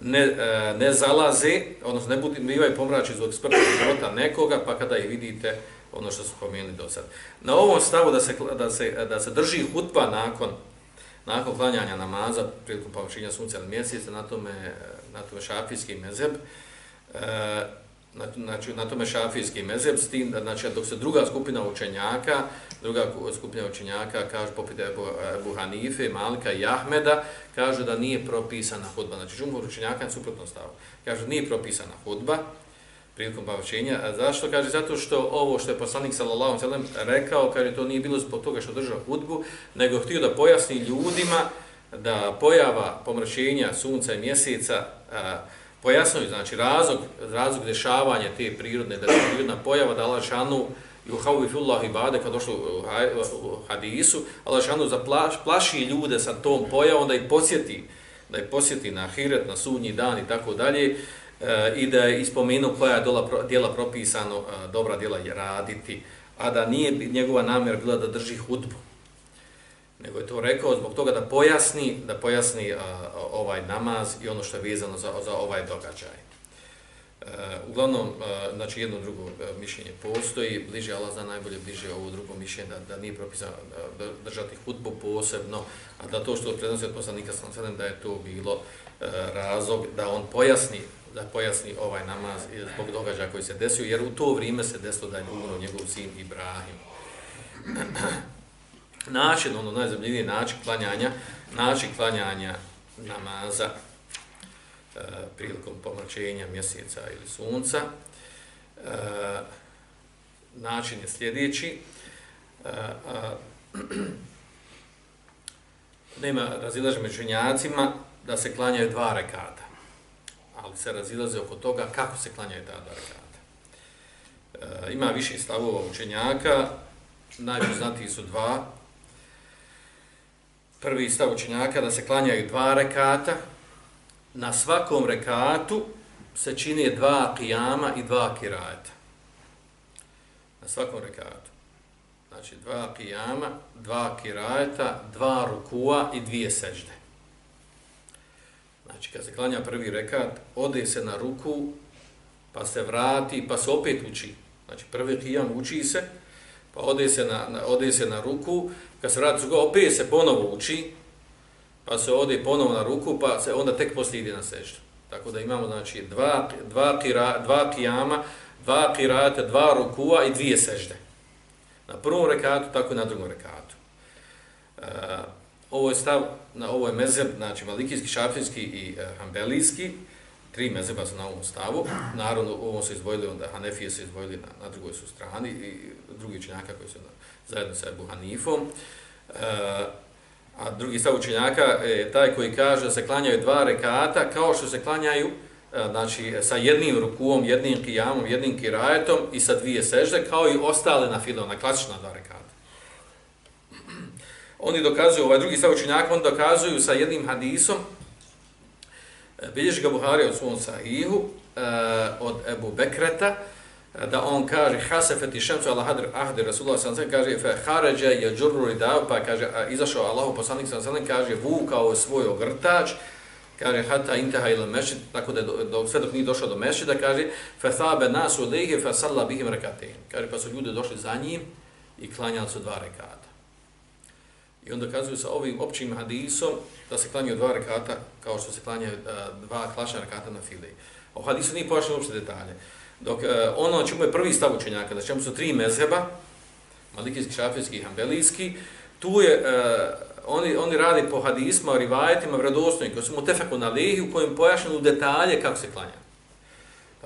Speaker 1: ne, e, ne zalaze, odnosno ne budu, bivaju pomrači zbog smrti života nekoga, pa kada ih vidite ono što su pomenuli do sad. Na ovom stavu da se, da se, da se drži hutba nakon, nakon klanjanja namaza, prilikom površenja sunca ili mjeseca, na tome, na tome šafijski mezeb, e, znači na tome šafijski mezeb s tim znači dok se druga skupina učenjaka druga skupina učenjaka kaže poput Ebu, Ebu Hanife, Malika i Ahmeda kaže da nije propisana hudba znači džumhur učenjaka suprotno stavu kaže nije propisana hudba prilikom bavčenja. A zašto? Kaže, zato što ovo što je poslanik sallallahu sallam rekao, kaže, to nije bilo zbog toga što držao hudbu, nego htio da pojasni ljudima da pojava pomračenja sunca i mjeseca a, pojasnuju, znači razlog, razlog dešavanja te prirodne, da je prirodna pojava, da Allah šanu i u havi fullah i bade, kad došlo u hadisu, Allah šanu zaplaši ljude sa tom pojavom, da ih posjeti, da ih posjeti na hiret, na sudnji dan i tako dalje, Eh, i da je ispomenu koja je dola, djela propisano, eh, dobra djela je raditi, a da nije njegova namjera bila da drži hudbu. nego je to rekao zbog toga da pojasni, da pojasni a, ovaj namaz i ono što je vezano za, za ovaj događaj. Uh, uglavnom, uh, znači jedno drugo mišljenje postoji, bliže Allah zna najbolje bliže ovo drugo mišljenje da, da nije propisano da držati hutbu posebno, a da to što prenosi od poslanika sam da je to bilo uh, razlog da on pojasni da pojasni ovaj namaz zbog događaja koji se desio, jer u to vrijeme se desilo da je umro njegov sin Ibrahim. način, ono najzabljiviji način klanjanja, način klanjanja namaza e, prilikom pomračenja mjeseca ili sunca. E, način je sljedeći. E, e a, nema razilaže među da se klanjaju dva rekata ali se razilaze oko toga kako se klanjaju ta dva rekata. E, ima više stavova učenjaka, najpoznatiji su dva. Prvi stav učenjaka da se klanjaju dva rekata, na svakom rekatu se čini dva kijama i dva kirajeta. Na svakom rekatu. Znači dva kijama, dva kirajeta, dva rukua i dvije sežde. Znači, kad se klanja prvi rekat, ode se na ruku, pa se vrati, pa se opet uči. Znači, prvi kijam uči se, pa ode se na, na, ode se na ruku, kad se vrati opet se ponovo uči, pa se ode ponovo na ruku, pa se onda tek poslije ide na seždu. Tako da imamo, znači, dva, dva, kira, dva kijama, dva kirata, dva rukua i dvije sežde. Na prvom rekatu, tako i na drugom rekatu. Uh, ovo je stav, na ovoj mezheb, znači malikijski, šafijski i e, hambelijski, tri mezheba su na ovom stavu, naravno ovo se izdvojili, onda Hanefije se izdvojili na, na drugoj su strani i drugi učenjaka koji su na, zajedno sa Ebu Hanifom. E, a drugi stav učenjaka je taj koji kaže da se klanjaju dva rekata kao što se klanjaju e, znači, sa jednim rukuom, jednim kijamom, jednim kirajetom i sa dvije sežde, kao i ostale na filom, na klasična dva rekata oni dokazuju, ovaj drugi stav učenjaka, oni dokazuju sa jednim hadisom, e, bilježi ga Buhari od svom sahihu, e, od Ebu Bekreta, e, da on kaže, hasefeti šemcu ala hadr ahdi Rasulullah sallallahu sallam, kaže, fe kharaja yajurru rida pa kaže, izašao Allahu poslanik sallallahu sallam, kaže, vukao je svoj ogrtač, kaže, hata intaha ila mešid, tako da do, sve dok nije došao do mešida, kaže, fa sabe nasu lehi fe salla bihim rakatain Kaže, pa su ljudi došli za njim i klanjali su dva rekata. I onda kazuju sa ovim općim hadisom da se klanjaju dva rekata kao što se klanjaju e, dva klašna rekata na fili. O hadisu nije pojašnjeno uopšte detalje. Dok uh, ono čemu je prvi stav učenjaka, da čemu su tri mezheba, malikijski, šafijski i hambelijski, tu je, uh, oni, oni radi po hadisma, rivajetima, vredostojnim, koji su mu tefeku na lihi, u kojem pojašnjeno detalje kako se klanja.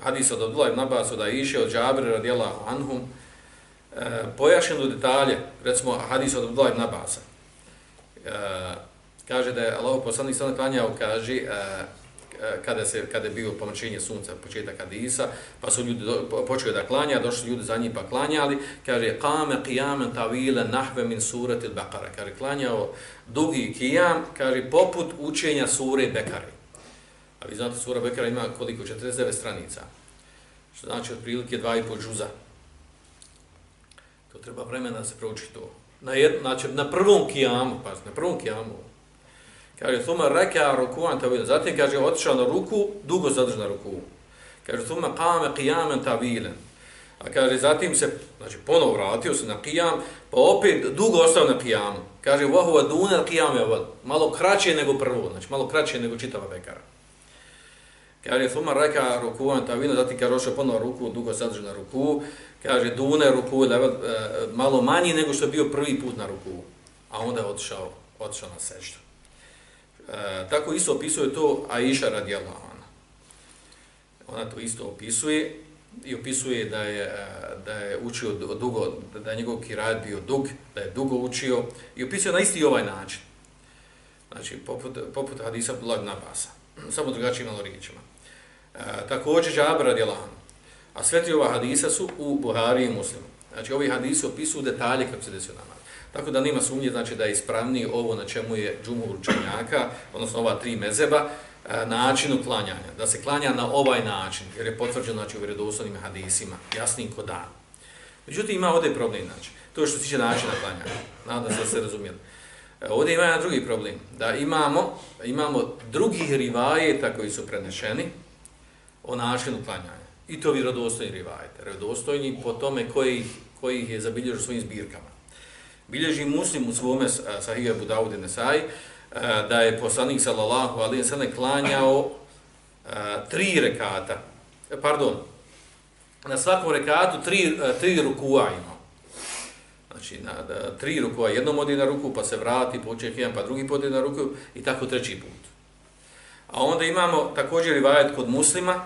Speaker 1: Hadis od Abdullah ibn Abbas, od Aisha, od Džabir, radijallahu anhum, uh, pojašnjeno detalje, recimo hadis od Abdullah ibn Abbasa Eh, kaže da je Allah poslanik sada klanjao, kaže, uh, kada se kada je bio pomračenje sunca početak hadisa pa su ljudi do, počeli da klanja došli ljudi za njim pa klanjali. Kaže qame qiyaman tawila nahve min surati al-baqara. Kaže klanjao dugi kijam, kaže poput učenja sure Bekare. A vi znate sura Bekara ima koliko? 49 stranica. Što znači otprilike 2,5 džuza. To treba vremena da se prouči to na jed, znači na prvom kijamu, pa na prvom kijamu. Kaže suma reka ruku'an tawilan. Zatim kaže otišao na ruku, dugo zadržao na ruku. Kaže suma qama qiyaman tawilan. A kaže zatim se znači ponovo vratio se na kijam, pa opet dugo ostao na kijamu. Kaže wa huwa duna al-qiyam malo kraće nego prvo, znači malo kraće nego čitava bekara. Kaže suma reka ruku'an tawilan, zatim kaže otišao ponovo ruku, dugo zadržao na ruku kaže dune ruku level, malo manji nego što je bio prvi put na ruku, a onda je otišao, otišao na seždu. E, tako isto opisuje to Aisha radijallahu anha. Ona to isto opisuje i opisuje da je, e, da je učio dugo, da je njegov kirajat bio dug, da je dugo učio i opisuje na isti ovaj način. Znači, poput, poput hadisa Abdullah ibn Abasa, samo drugačijim malo riječima. E, također, Džabra radijallahu A sve ti ova hadisa su u Buhari i Muslimu. Znači, ovi hadisi opisuju detalje kako se desio namaz. Tako da nema sumnje znači, da je ispravniji ovo na čemu je džumur učenjaka, odnosno ova tri mezeba, e, načinu klanjanja. Da se klanja na ovaj način, jer je potvrđeno znači, u vjerodoslovnim hadisima, jasnim ko dan. Međutim, ima ovdje problem. Znači, to je što se tiče načina klanjanja. Nadam se da se razumijeli. E, ovdje ima jedan drugi problem, da imamo, imamo drugih rivajeta koji su prenešeni o načinu klanjanja. I to vjerodostojni rivajete. Vjerodostojni po tome koji, koji ih je zabilježio svojim zbirkama. Bilježi muslim u svome eh, sahije Budavud i Nesaj eh, da je poslanik sallallahu alaihi sallam klanjao eh, tri rekata. Pardon, na svakom rekatu tri, tri rukua ima. Znači, na, da, tri rukua, jednom odi na ruku, pa se vrati, pa poček jedan, pa drugi podi na ruku i tako treći put. A onda imamo također rivajet kod muslima,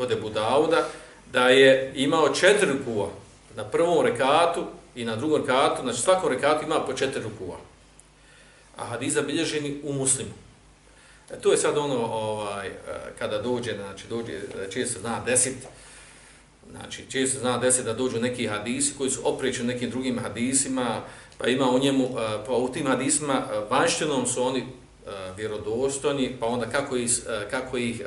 Speaker 1: kod Ebu Dauda, da je imao četiri rukua na prvom rekatu i na drugom rekatu, znači svakom rekatu ima po četiri rukua. A hadiza bilježeni u muslimu. E, to je sad ono, ovaj, e, kada dođe, znači, dođe, često zna desit, Znači, često zna deset da dođu neki hadisi koji su oprećeni nekim drugim hadisima, pa ima u njemu, e, pa u tim hadisima e, vanštinom su oni vjerodostojni, pa onda kako ih, kako ih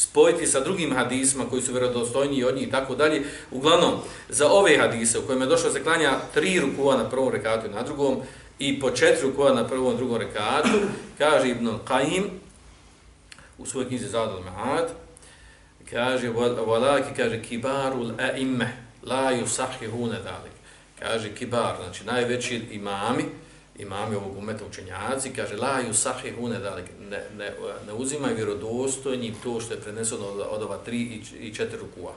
Speaker 1: spojiti sa drugim hadisima koji su vjerodostojni od njih i tako dalje. Uglavnom, za ove hadise u kojima je došlo se klanja tri rukova na prvom rekatu i na drugom i po četiri rukova na prvom i drugom rekatu, kaže Ibn Qaim u svojoj knjizi Zadal Mahad, kaže valaki, kaže kibarul a'imme la yusahihuna dalik kaže kibar znači najveći imami imami ovog umeta učenjaci kaže la yusahihuna dalik ne, ne, ne uzimaju vjerodostojnim to što je preneseno od, od ova tri i, i četiri rukua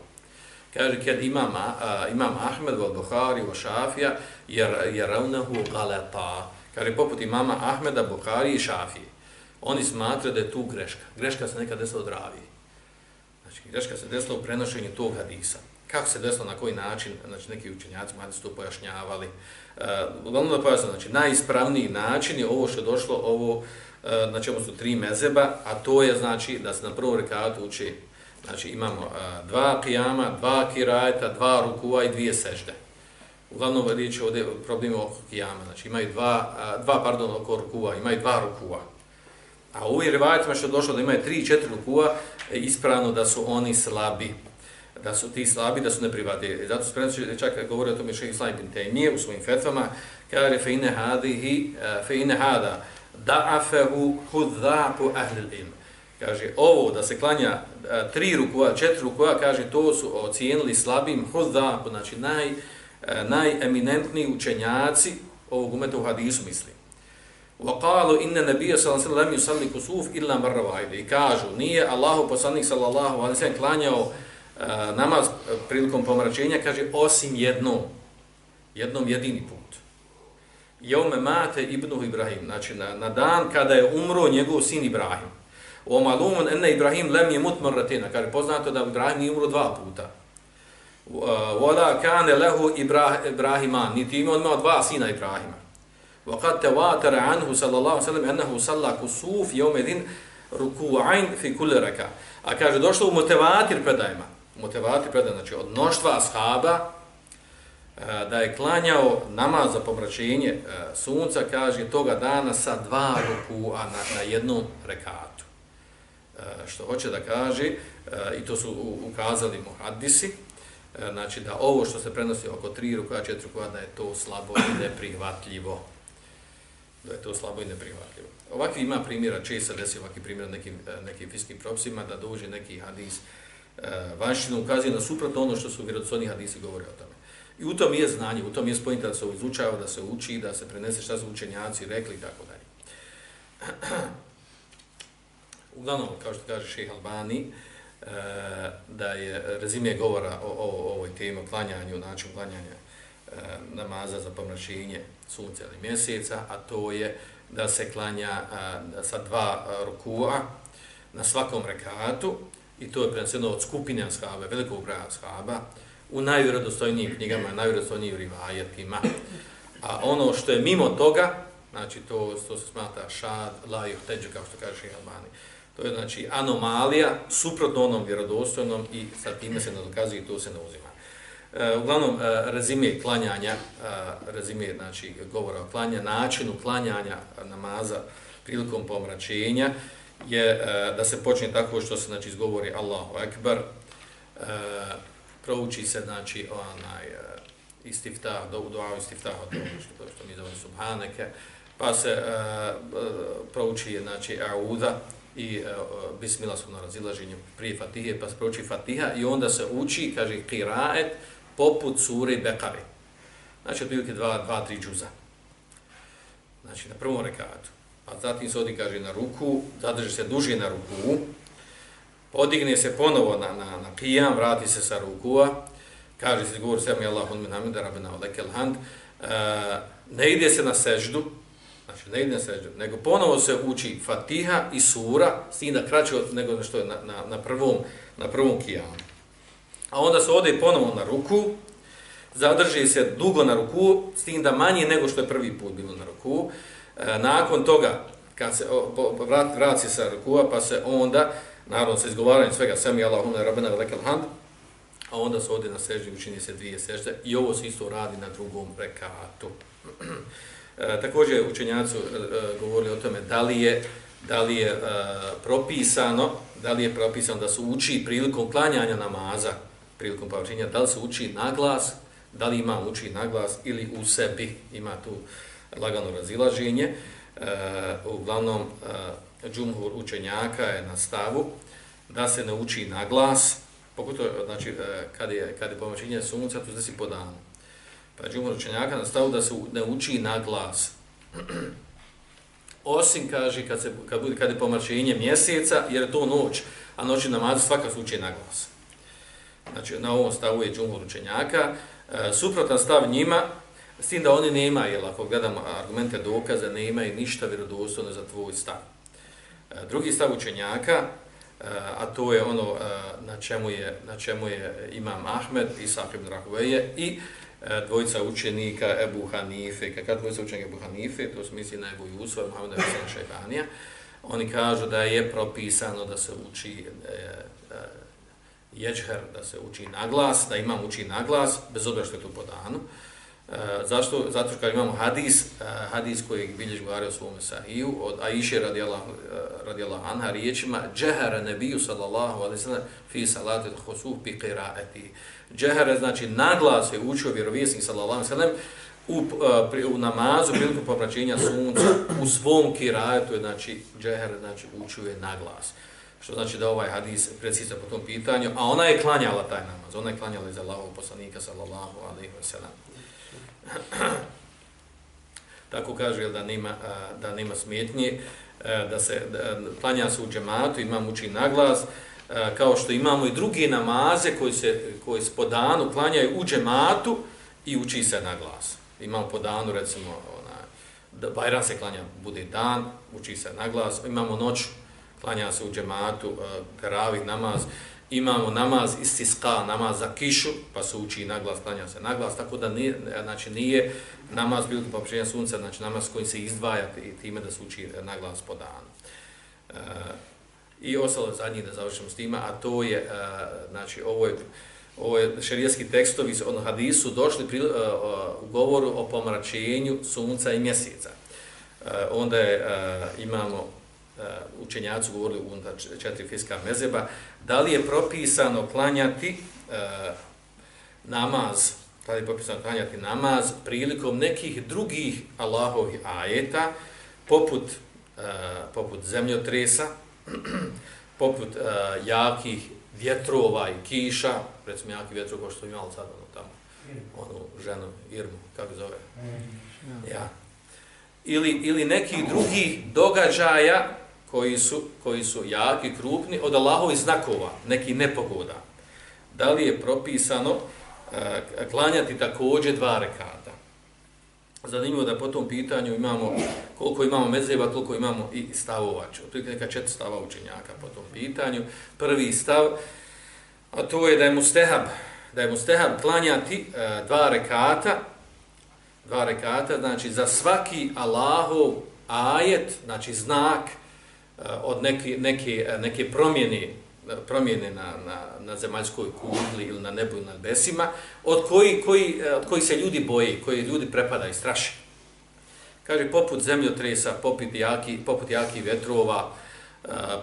Speaker 1: kaže kad imam, a, imam Ahmed od Buhari, od Šafija jer jer ravnahu galeta. kaže poput imama Ahmeda Buhari i Šafije oni smatraju da je tu greška greška se nekad desila od ravije Znači, greška se desila u prenošenju tog hadisa. Kako se desilo, na koji način, znači neki učenjaci hadis to pojašnjavali. Uh, Eh, uglavnom da pojasno, znači najispravniji način je ovo što je došlo, ovo eh, na čemu su tri mezeba, a to je znači da se na prvom rekatu uči, znači imamo eh, dva kijama, dva kirajta, dva rukua i dvije sežde. Uglavnom riječ je ovdje problem oko kijama, znači imaju dva, dva pardon, oko rukua, imaju dva rukua. A u ovim rivajatima što je došlo da imaju tri, četiri rukua, ispravno da su oni slabi, da su ti slabi, da su neprivati. Zato se prenosi, čak govori o tome šehi slabi temije u svojim fetvama, kaže fe ine hadihi, e, fe ine hada, da'afehu hudhaku ahlil im. Kaže, ovo da se klanja e, tri rukua, četiri rukua, kaže, to su ocijenili slabim hudhaku, znači naj, e, najeminentniji učenjaci ovog umeta u hadisu misli. وقالوا ان النبي صلى الله عليه وسلم لم يصلي كسوف الا مره واحده i kažu nije Allahu poslanik sallallahu alejhi ve sellem klanjao uh, namaz prilikom pomračenja kaže osim jednom jednom jedini put Jome mate ibnu Ibrahim, znači na, na dan kada je umro njegov sin Ibrahim. O malumun enne Ibrahim lem je mut marratina, kaže poznato da Ibrahim nije umro dva puta. Vola kane lehu Ibrahima, niti ima on imao dva sina Ibrahima. وقد تواتر عنه صلى الله عليه وسلم انه صلى كسوف يوم الدين ركوعين في كل ركعه a kaže došlo u motivatir predajma motivatir predan, znači od mnoštva ashaba e, da je klanjao namaz za pomračenje e, sunca kaže toga dana sa dva rukua na, na jednom rekatu e, što hoće da kaže i to su ukazali muhaddisi znači da ovo što se prenosi oko tri ruka, četiri ruka, da je to slabo i neprihvatljivo da je to slabo i neprihvatljivo. Ovakvi ima primjera, često se desi ovakvi primjer nekim, nekim fiskim propisima, da dođe neki hadis uh, Eh, vanštinu ukazuje na suprotno ono što su vjerodostojni hadisi govore o tome. I u tom je znanje, u tom je spojnita da se izučava, da se uči, da se prenese šta su učenjaci rekli i tako dalje. Uglavnom, kao što kaže šeha Albani, eh, da je rezime govora o, o, o ovoj temi, o klanjanju, način klanjanja eh, namaza za pomračenje sunca ili mjeseca, a to je da se klanja sa dva rukua na svakom rekatu i to je preneseno od skupine ashaba, velikog broja ashaba, u najvjerodostojnijim knjigama, najvjerodostojnijim rivajetima. A ono što je mimo toga, znači to, to se smata šad, la i kao što kaže Almani, to je znači anomalija, suprotno onom vjerodostojnom i sa time se ne dokazuje i to se ne uzima. E, uglavnom, e, rezime klanjanja, e, rezime, znači, govora o klanja, načinu klanjanja namaza prilikom pomračenja je e, da se počne tako što se, znači, izgovori Allahu Ekber, e, prouči se, znači, onaj e, istiftah, do, dua istiftah, to što, što mi zovemo subhaneke, pa se uh, prouči znači auda i bismillah su na razilaženju prije Fatihe, pa se prouči Fatiha i onda se uči, kaže, kiraet poput sure Bekare. Znači, otprilike dva, dva, tri džuza. Znači, na prvom rekatu. A zatim se odi, kaže, na ruku, zadrži se duže na ruku, podigne se ponovo na, na, na kijam, vrati se sa rukua, kaže se, govori sami mi Allah, on mi namida, rabina, hand, uh, e, ne ide se na seždu, znači ne ide na seždu, nego ponovo se uči Fatiha i sura, s tim da kraće nego što je na, na, na prvom, na prvom kijamu. A onda se ode ponovo na ruku, zadrži se dugo na ruku, s tim da manje nego što je prvi put bilo na ruku. E, nakon toga, kad se vrat, vraci sa rukua, pa se onda, naravno sa izgovaranjem svega, sami Allahumma rabbena velekal hand, a onda se ovdje na seždi, učini se dvije sežde i ovo se isto radi na drugom rekatu. E, također učenjaci e, e, govorili o tome da li je, da li je e, propisano, da li je propisano da se uči prilikom klanjanja namaza, prilikom pavačenja, da li se uči na glas, da li ima uči na glas ili u sebi ima tu lagano razilaženje. E, uglavnom, e, džumhur učenjaka je na stavu da se ne uči na glas, pogotovo znači, e, kad, je, kad je pomoćenje sunca, to znači po danu. Pa džumhur učenjaka na stavu da se ne uči na glas. Osim, kaže, kad, se, kad, bude, kad je pomoćenje mjeseca, jer je to noć, a noći namaz svaka slučaj na glas. Znači, na ovom stavu je džumhur učenjaka. E, suprotan stav njima, s tim da oni nema, jel, ako gledamo argumente dokaza, nema i ništa vjerodostojno za tvoj stav. E, drugi stav učenjaka, e, a to je ono e, na čemu je, na čemu je imam Ahmed i Sahib Drahuveje i dvojica učenika Ebu Hanife. Kad dvojica učenika Ebu Hanife, to se misli na Ebu Jusuf, Muhammed Hussein Šajbanija, oni kažu da je propisano da se uči ječher, da se uči na glas, da imam uči na glas, bez obzira što je to po danu. E, zašto? Zato što imamo hadis, e, hadis koji bilješ govorio o svome sahiju, od Aisha radijala, e, radijala anha riječima, džehara nebiju sallallahu alaihi sallam fi salati husuf bi qiraati. Džehara znači naglas je učio vjerovjesnik sallallahu alaihi sallam u, uh, u namazu prilikom popraćenja sunca u svom kiraju, znači džehara znači učio je na glas što znači da ovaj hadis precizno po tom pitanju, a ona je klanjala taj namaz, ona je klanjala iz Allahov poslanika, sallallahu alaihi wa sallam. Tako kaže da nema, da nema smetnje, e, da se da, klanja se u džematu, imam uči naglas, e, kao što imamo i druge namaze koji se, koji se po danu klanjaju u džematu i uči se na glas. Imamo po danu, recimo, ona, da Bajran se klanja, bude dan, uči se na glas, imamo noć, klanja se u džematu, uh, teravih namaz, imamo namaz istiska, namaz za kišu, pa se uči naglas, klanja se naglas, tako da nije, e, znači nije namaz bilo po sunca, znači namaz koji se izdvaja i time da se uči e, naglas po danu. E, I ostalo zadnji da završimo s tima, a to je, znači, ovo je, ovo je šerijski tekstovi ono hadisu došli pri, u govoru o pomračenju sunca i mjeseca. Onda je, imamo učenjaci govorili unutar četiri fiska mezeba, da li je propisano klanjati uh, namaz, da li je propisano klanjati namaz prilikom nekih drugih Allahovih ajeta, poput, uh, poput zemljotresa, poput jakih vjetrova i kiša, recimo jaki vjetrov ko što imali sad ono tamo, onu ženu Irmu, kako zove? Ja. Ili, ili nekih drugih događaja koji su, koji su jaki, krupni, od Allahovi znakova, neki nepogoda. Da li je propisano uh, klanjati također dva rekata? Zanimljivo da po tom pitanju imamo, koliko imamo mezeva, koliko imamo i stavovač. Otprilike neka četiri stava učenjaka po tom pitanju. Prvi stav, a to je da je mustehab, da je mustehab klanjati uh, dva rekata, dva rekata, znači za svaki Allahov ajet, znači znak, Eh, od neke, neke, eh, neke promjene, eh, promjene na, na, na zemaljskoj kugli ili na nebu ili na besima, od koji, koji, od koji se ljudi boje, koji ljudi prepada i straši. Kaže, poput zemljotresa, poput jaki, poput jaki vetrova,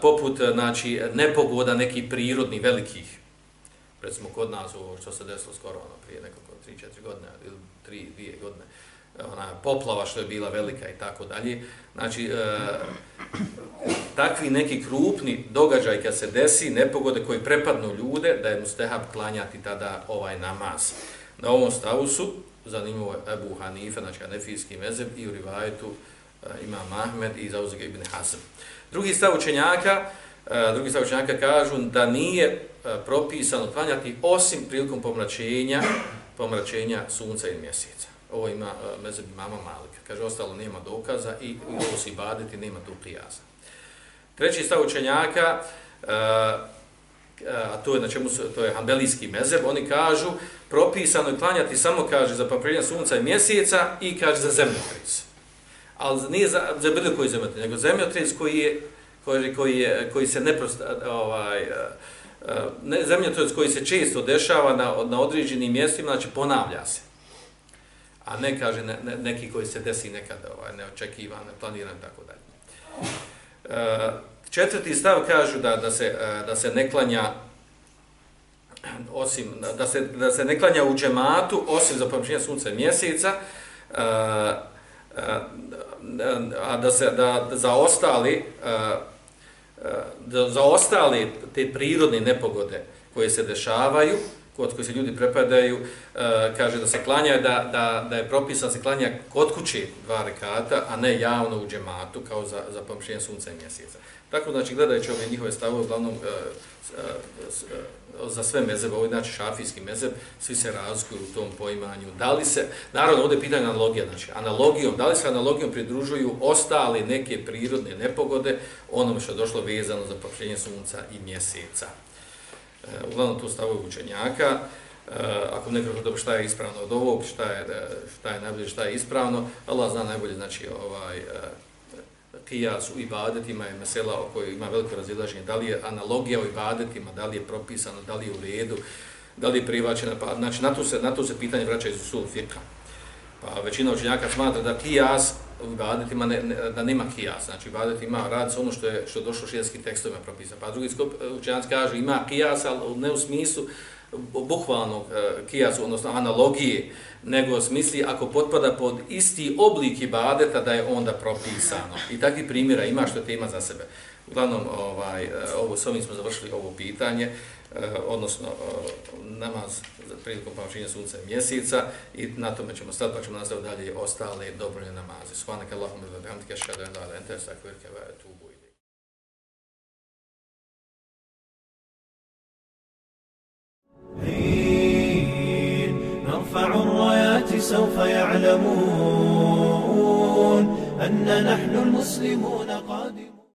Speaker 1: poput znači, nepogoda nekih prirodnih velikih, recimo kod nas ovo što se desilo skoro ono, prije nekoliko 3-4 godine ili 3-2 godine, ona poplava što je bila velika i tako dalje. Znači, e, takvi neki krupni događaj kad se desi, nepogode koji prepadnu ljude, da je mustehab klanjati tada ovaj namaz. Na ovom stavu su, zanimljivo Ebu Hanife, znači Hanefijski mezeb i u Rivajetu e, ima Mahmed i Zauzeg ibn Hasan. Drugi stav učenjaka, e, drugi stav učenjaka kažu da nije e, propisano klanjati osim prilikom pomračenja, pomračenja sunca i mjeseca. Ovo ima e, mezeb mama Malika. Kaže, ostalo nema dokaza i ovo se baditi, nema tu prijaza. Treći stav učenjaka, e, e, a to je na čemu su, to je hambelijski mezeb, oni kažu, propisano je klanjati samo, kaže, za pomračenja sunca i mjeseca i kaže za zemljotres. Ali nije za, za bilo koji zemljotres, nego zemljotres koji je, koji, koji, je, koji se neprosta, ovaj, ne, zemljotres koji se često dešava na, na određenim mjestima, znači ponavlja se a ne kaže ne, ne, neki koji se desi nekada ovaj, neočekivan, neplaniran tako dalje. E, četvrti stav kažu da, da, se, e, da se ne klanja osim, da se, da se ne klanja u džematu osim za pomoćenje sunca i mjeseca, a, e, a, da se da, da za ostali da za ostali te prirodne nepogode koje se dešavaju, kod koji se ljudi prepadaju, e, kaže da se klanja, da, da, da je propisan da se klanja kod kuće dva rekata, a ne javno u džematu, kao za, za pomoćenje sunca i mjeseca. Tako znači, gledajući ove njihove stavove, uglavnom, e, e, za sve mezebe, ovo je znači šafijski mezeb, svi se razlikuju u tom poimanju. Da li se, naravno, ovdje je pitanje analogija, znači, analogijom, da li se analogijom pridružuju ostale neke prirodne nepogode, onome što je došlo vezano za pomoćenje sunca i mjeseca. Uglavnom tu stavuju učenjaka, e, ako nekako dobro šta je ispravno od ovog, šta je, šta je najbolje, šta je ispravno, Allah zna najbolje, znači, ovaj, e, kijas u ibadetima je mesela o kojoj ima veliko razilaženje, da li je analogija u ibadetima, da li je propisano, da li je u redu, da li je privačena, pa, znači, na to se, na to se pitanje vraća iz usul fika. Pa većina učenjaka smatra da kijas u ibadetima ne, ne, da nema kijas, znači ibadet ima rad ono što je što došlo šijenski tekstovima propisano. Pa drugi skup e, učenjaci kaže ima kijas, ali ne u smislu bukvalnog e, kijasu, odnosno analogije, nego u smisli ako potpada pod isti oblik ibadeta da je onda propisano. I takvi primjera ima što je tema za sebe. Uglavnom, ovaj, e, ovo, s ovim smo završili ovo pitanje. e, odnosno e, namaz prilikom pomoćenja sunca mjeseca i na tome ćemo stati pa ćemo nastaviti dalje ostale dobrojne namaze. Subhanak Allahumma wa bihamdika ashhadu an la enter, sa kvirke, astaghfiruka tubu ili.
Speaker 2: نرفع الرايات سوف يعلمون أن نحن المسلمون قادمون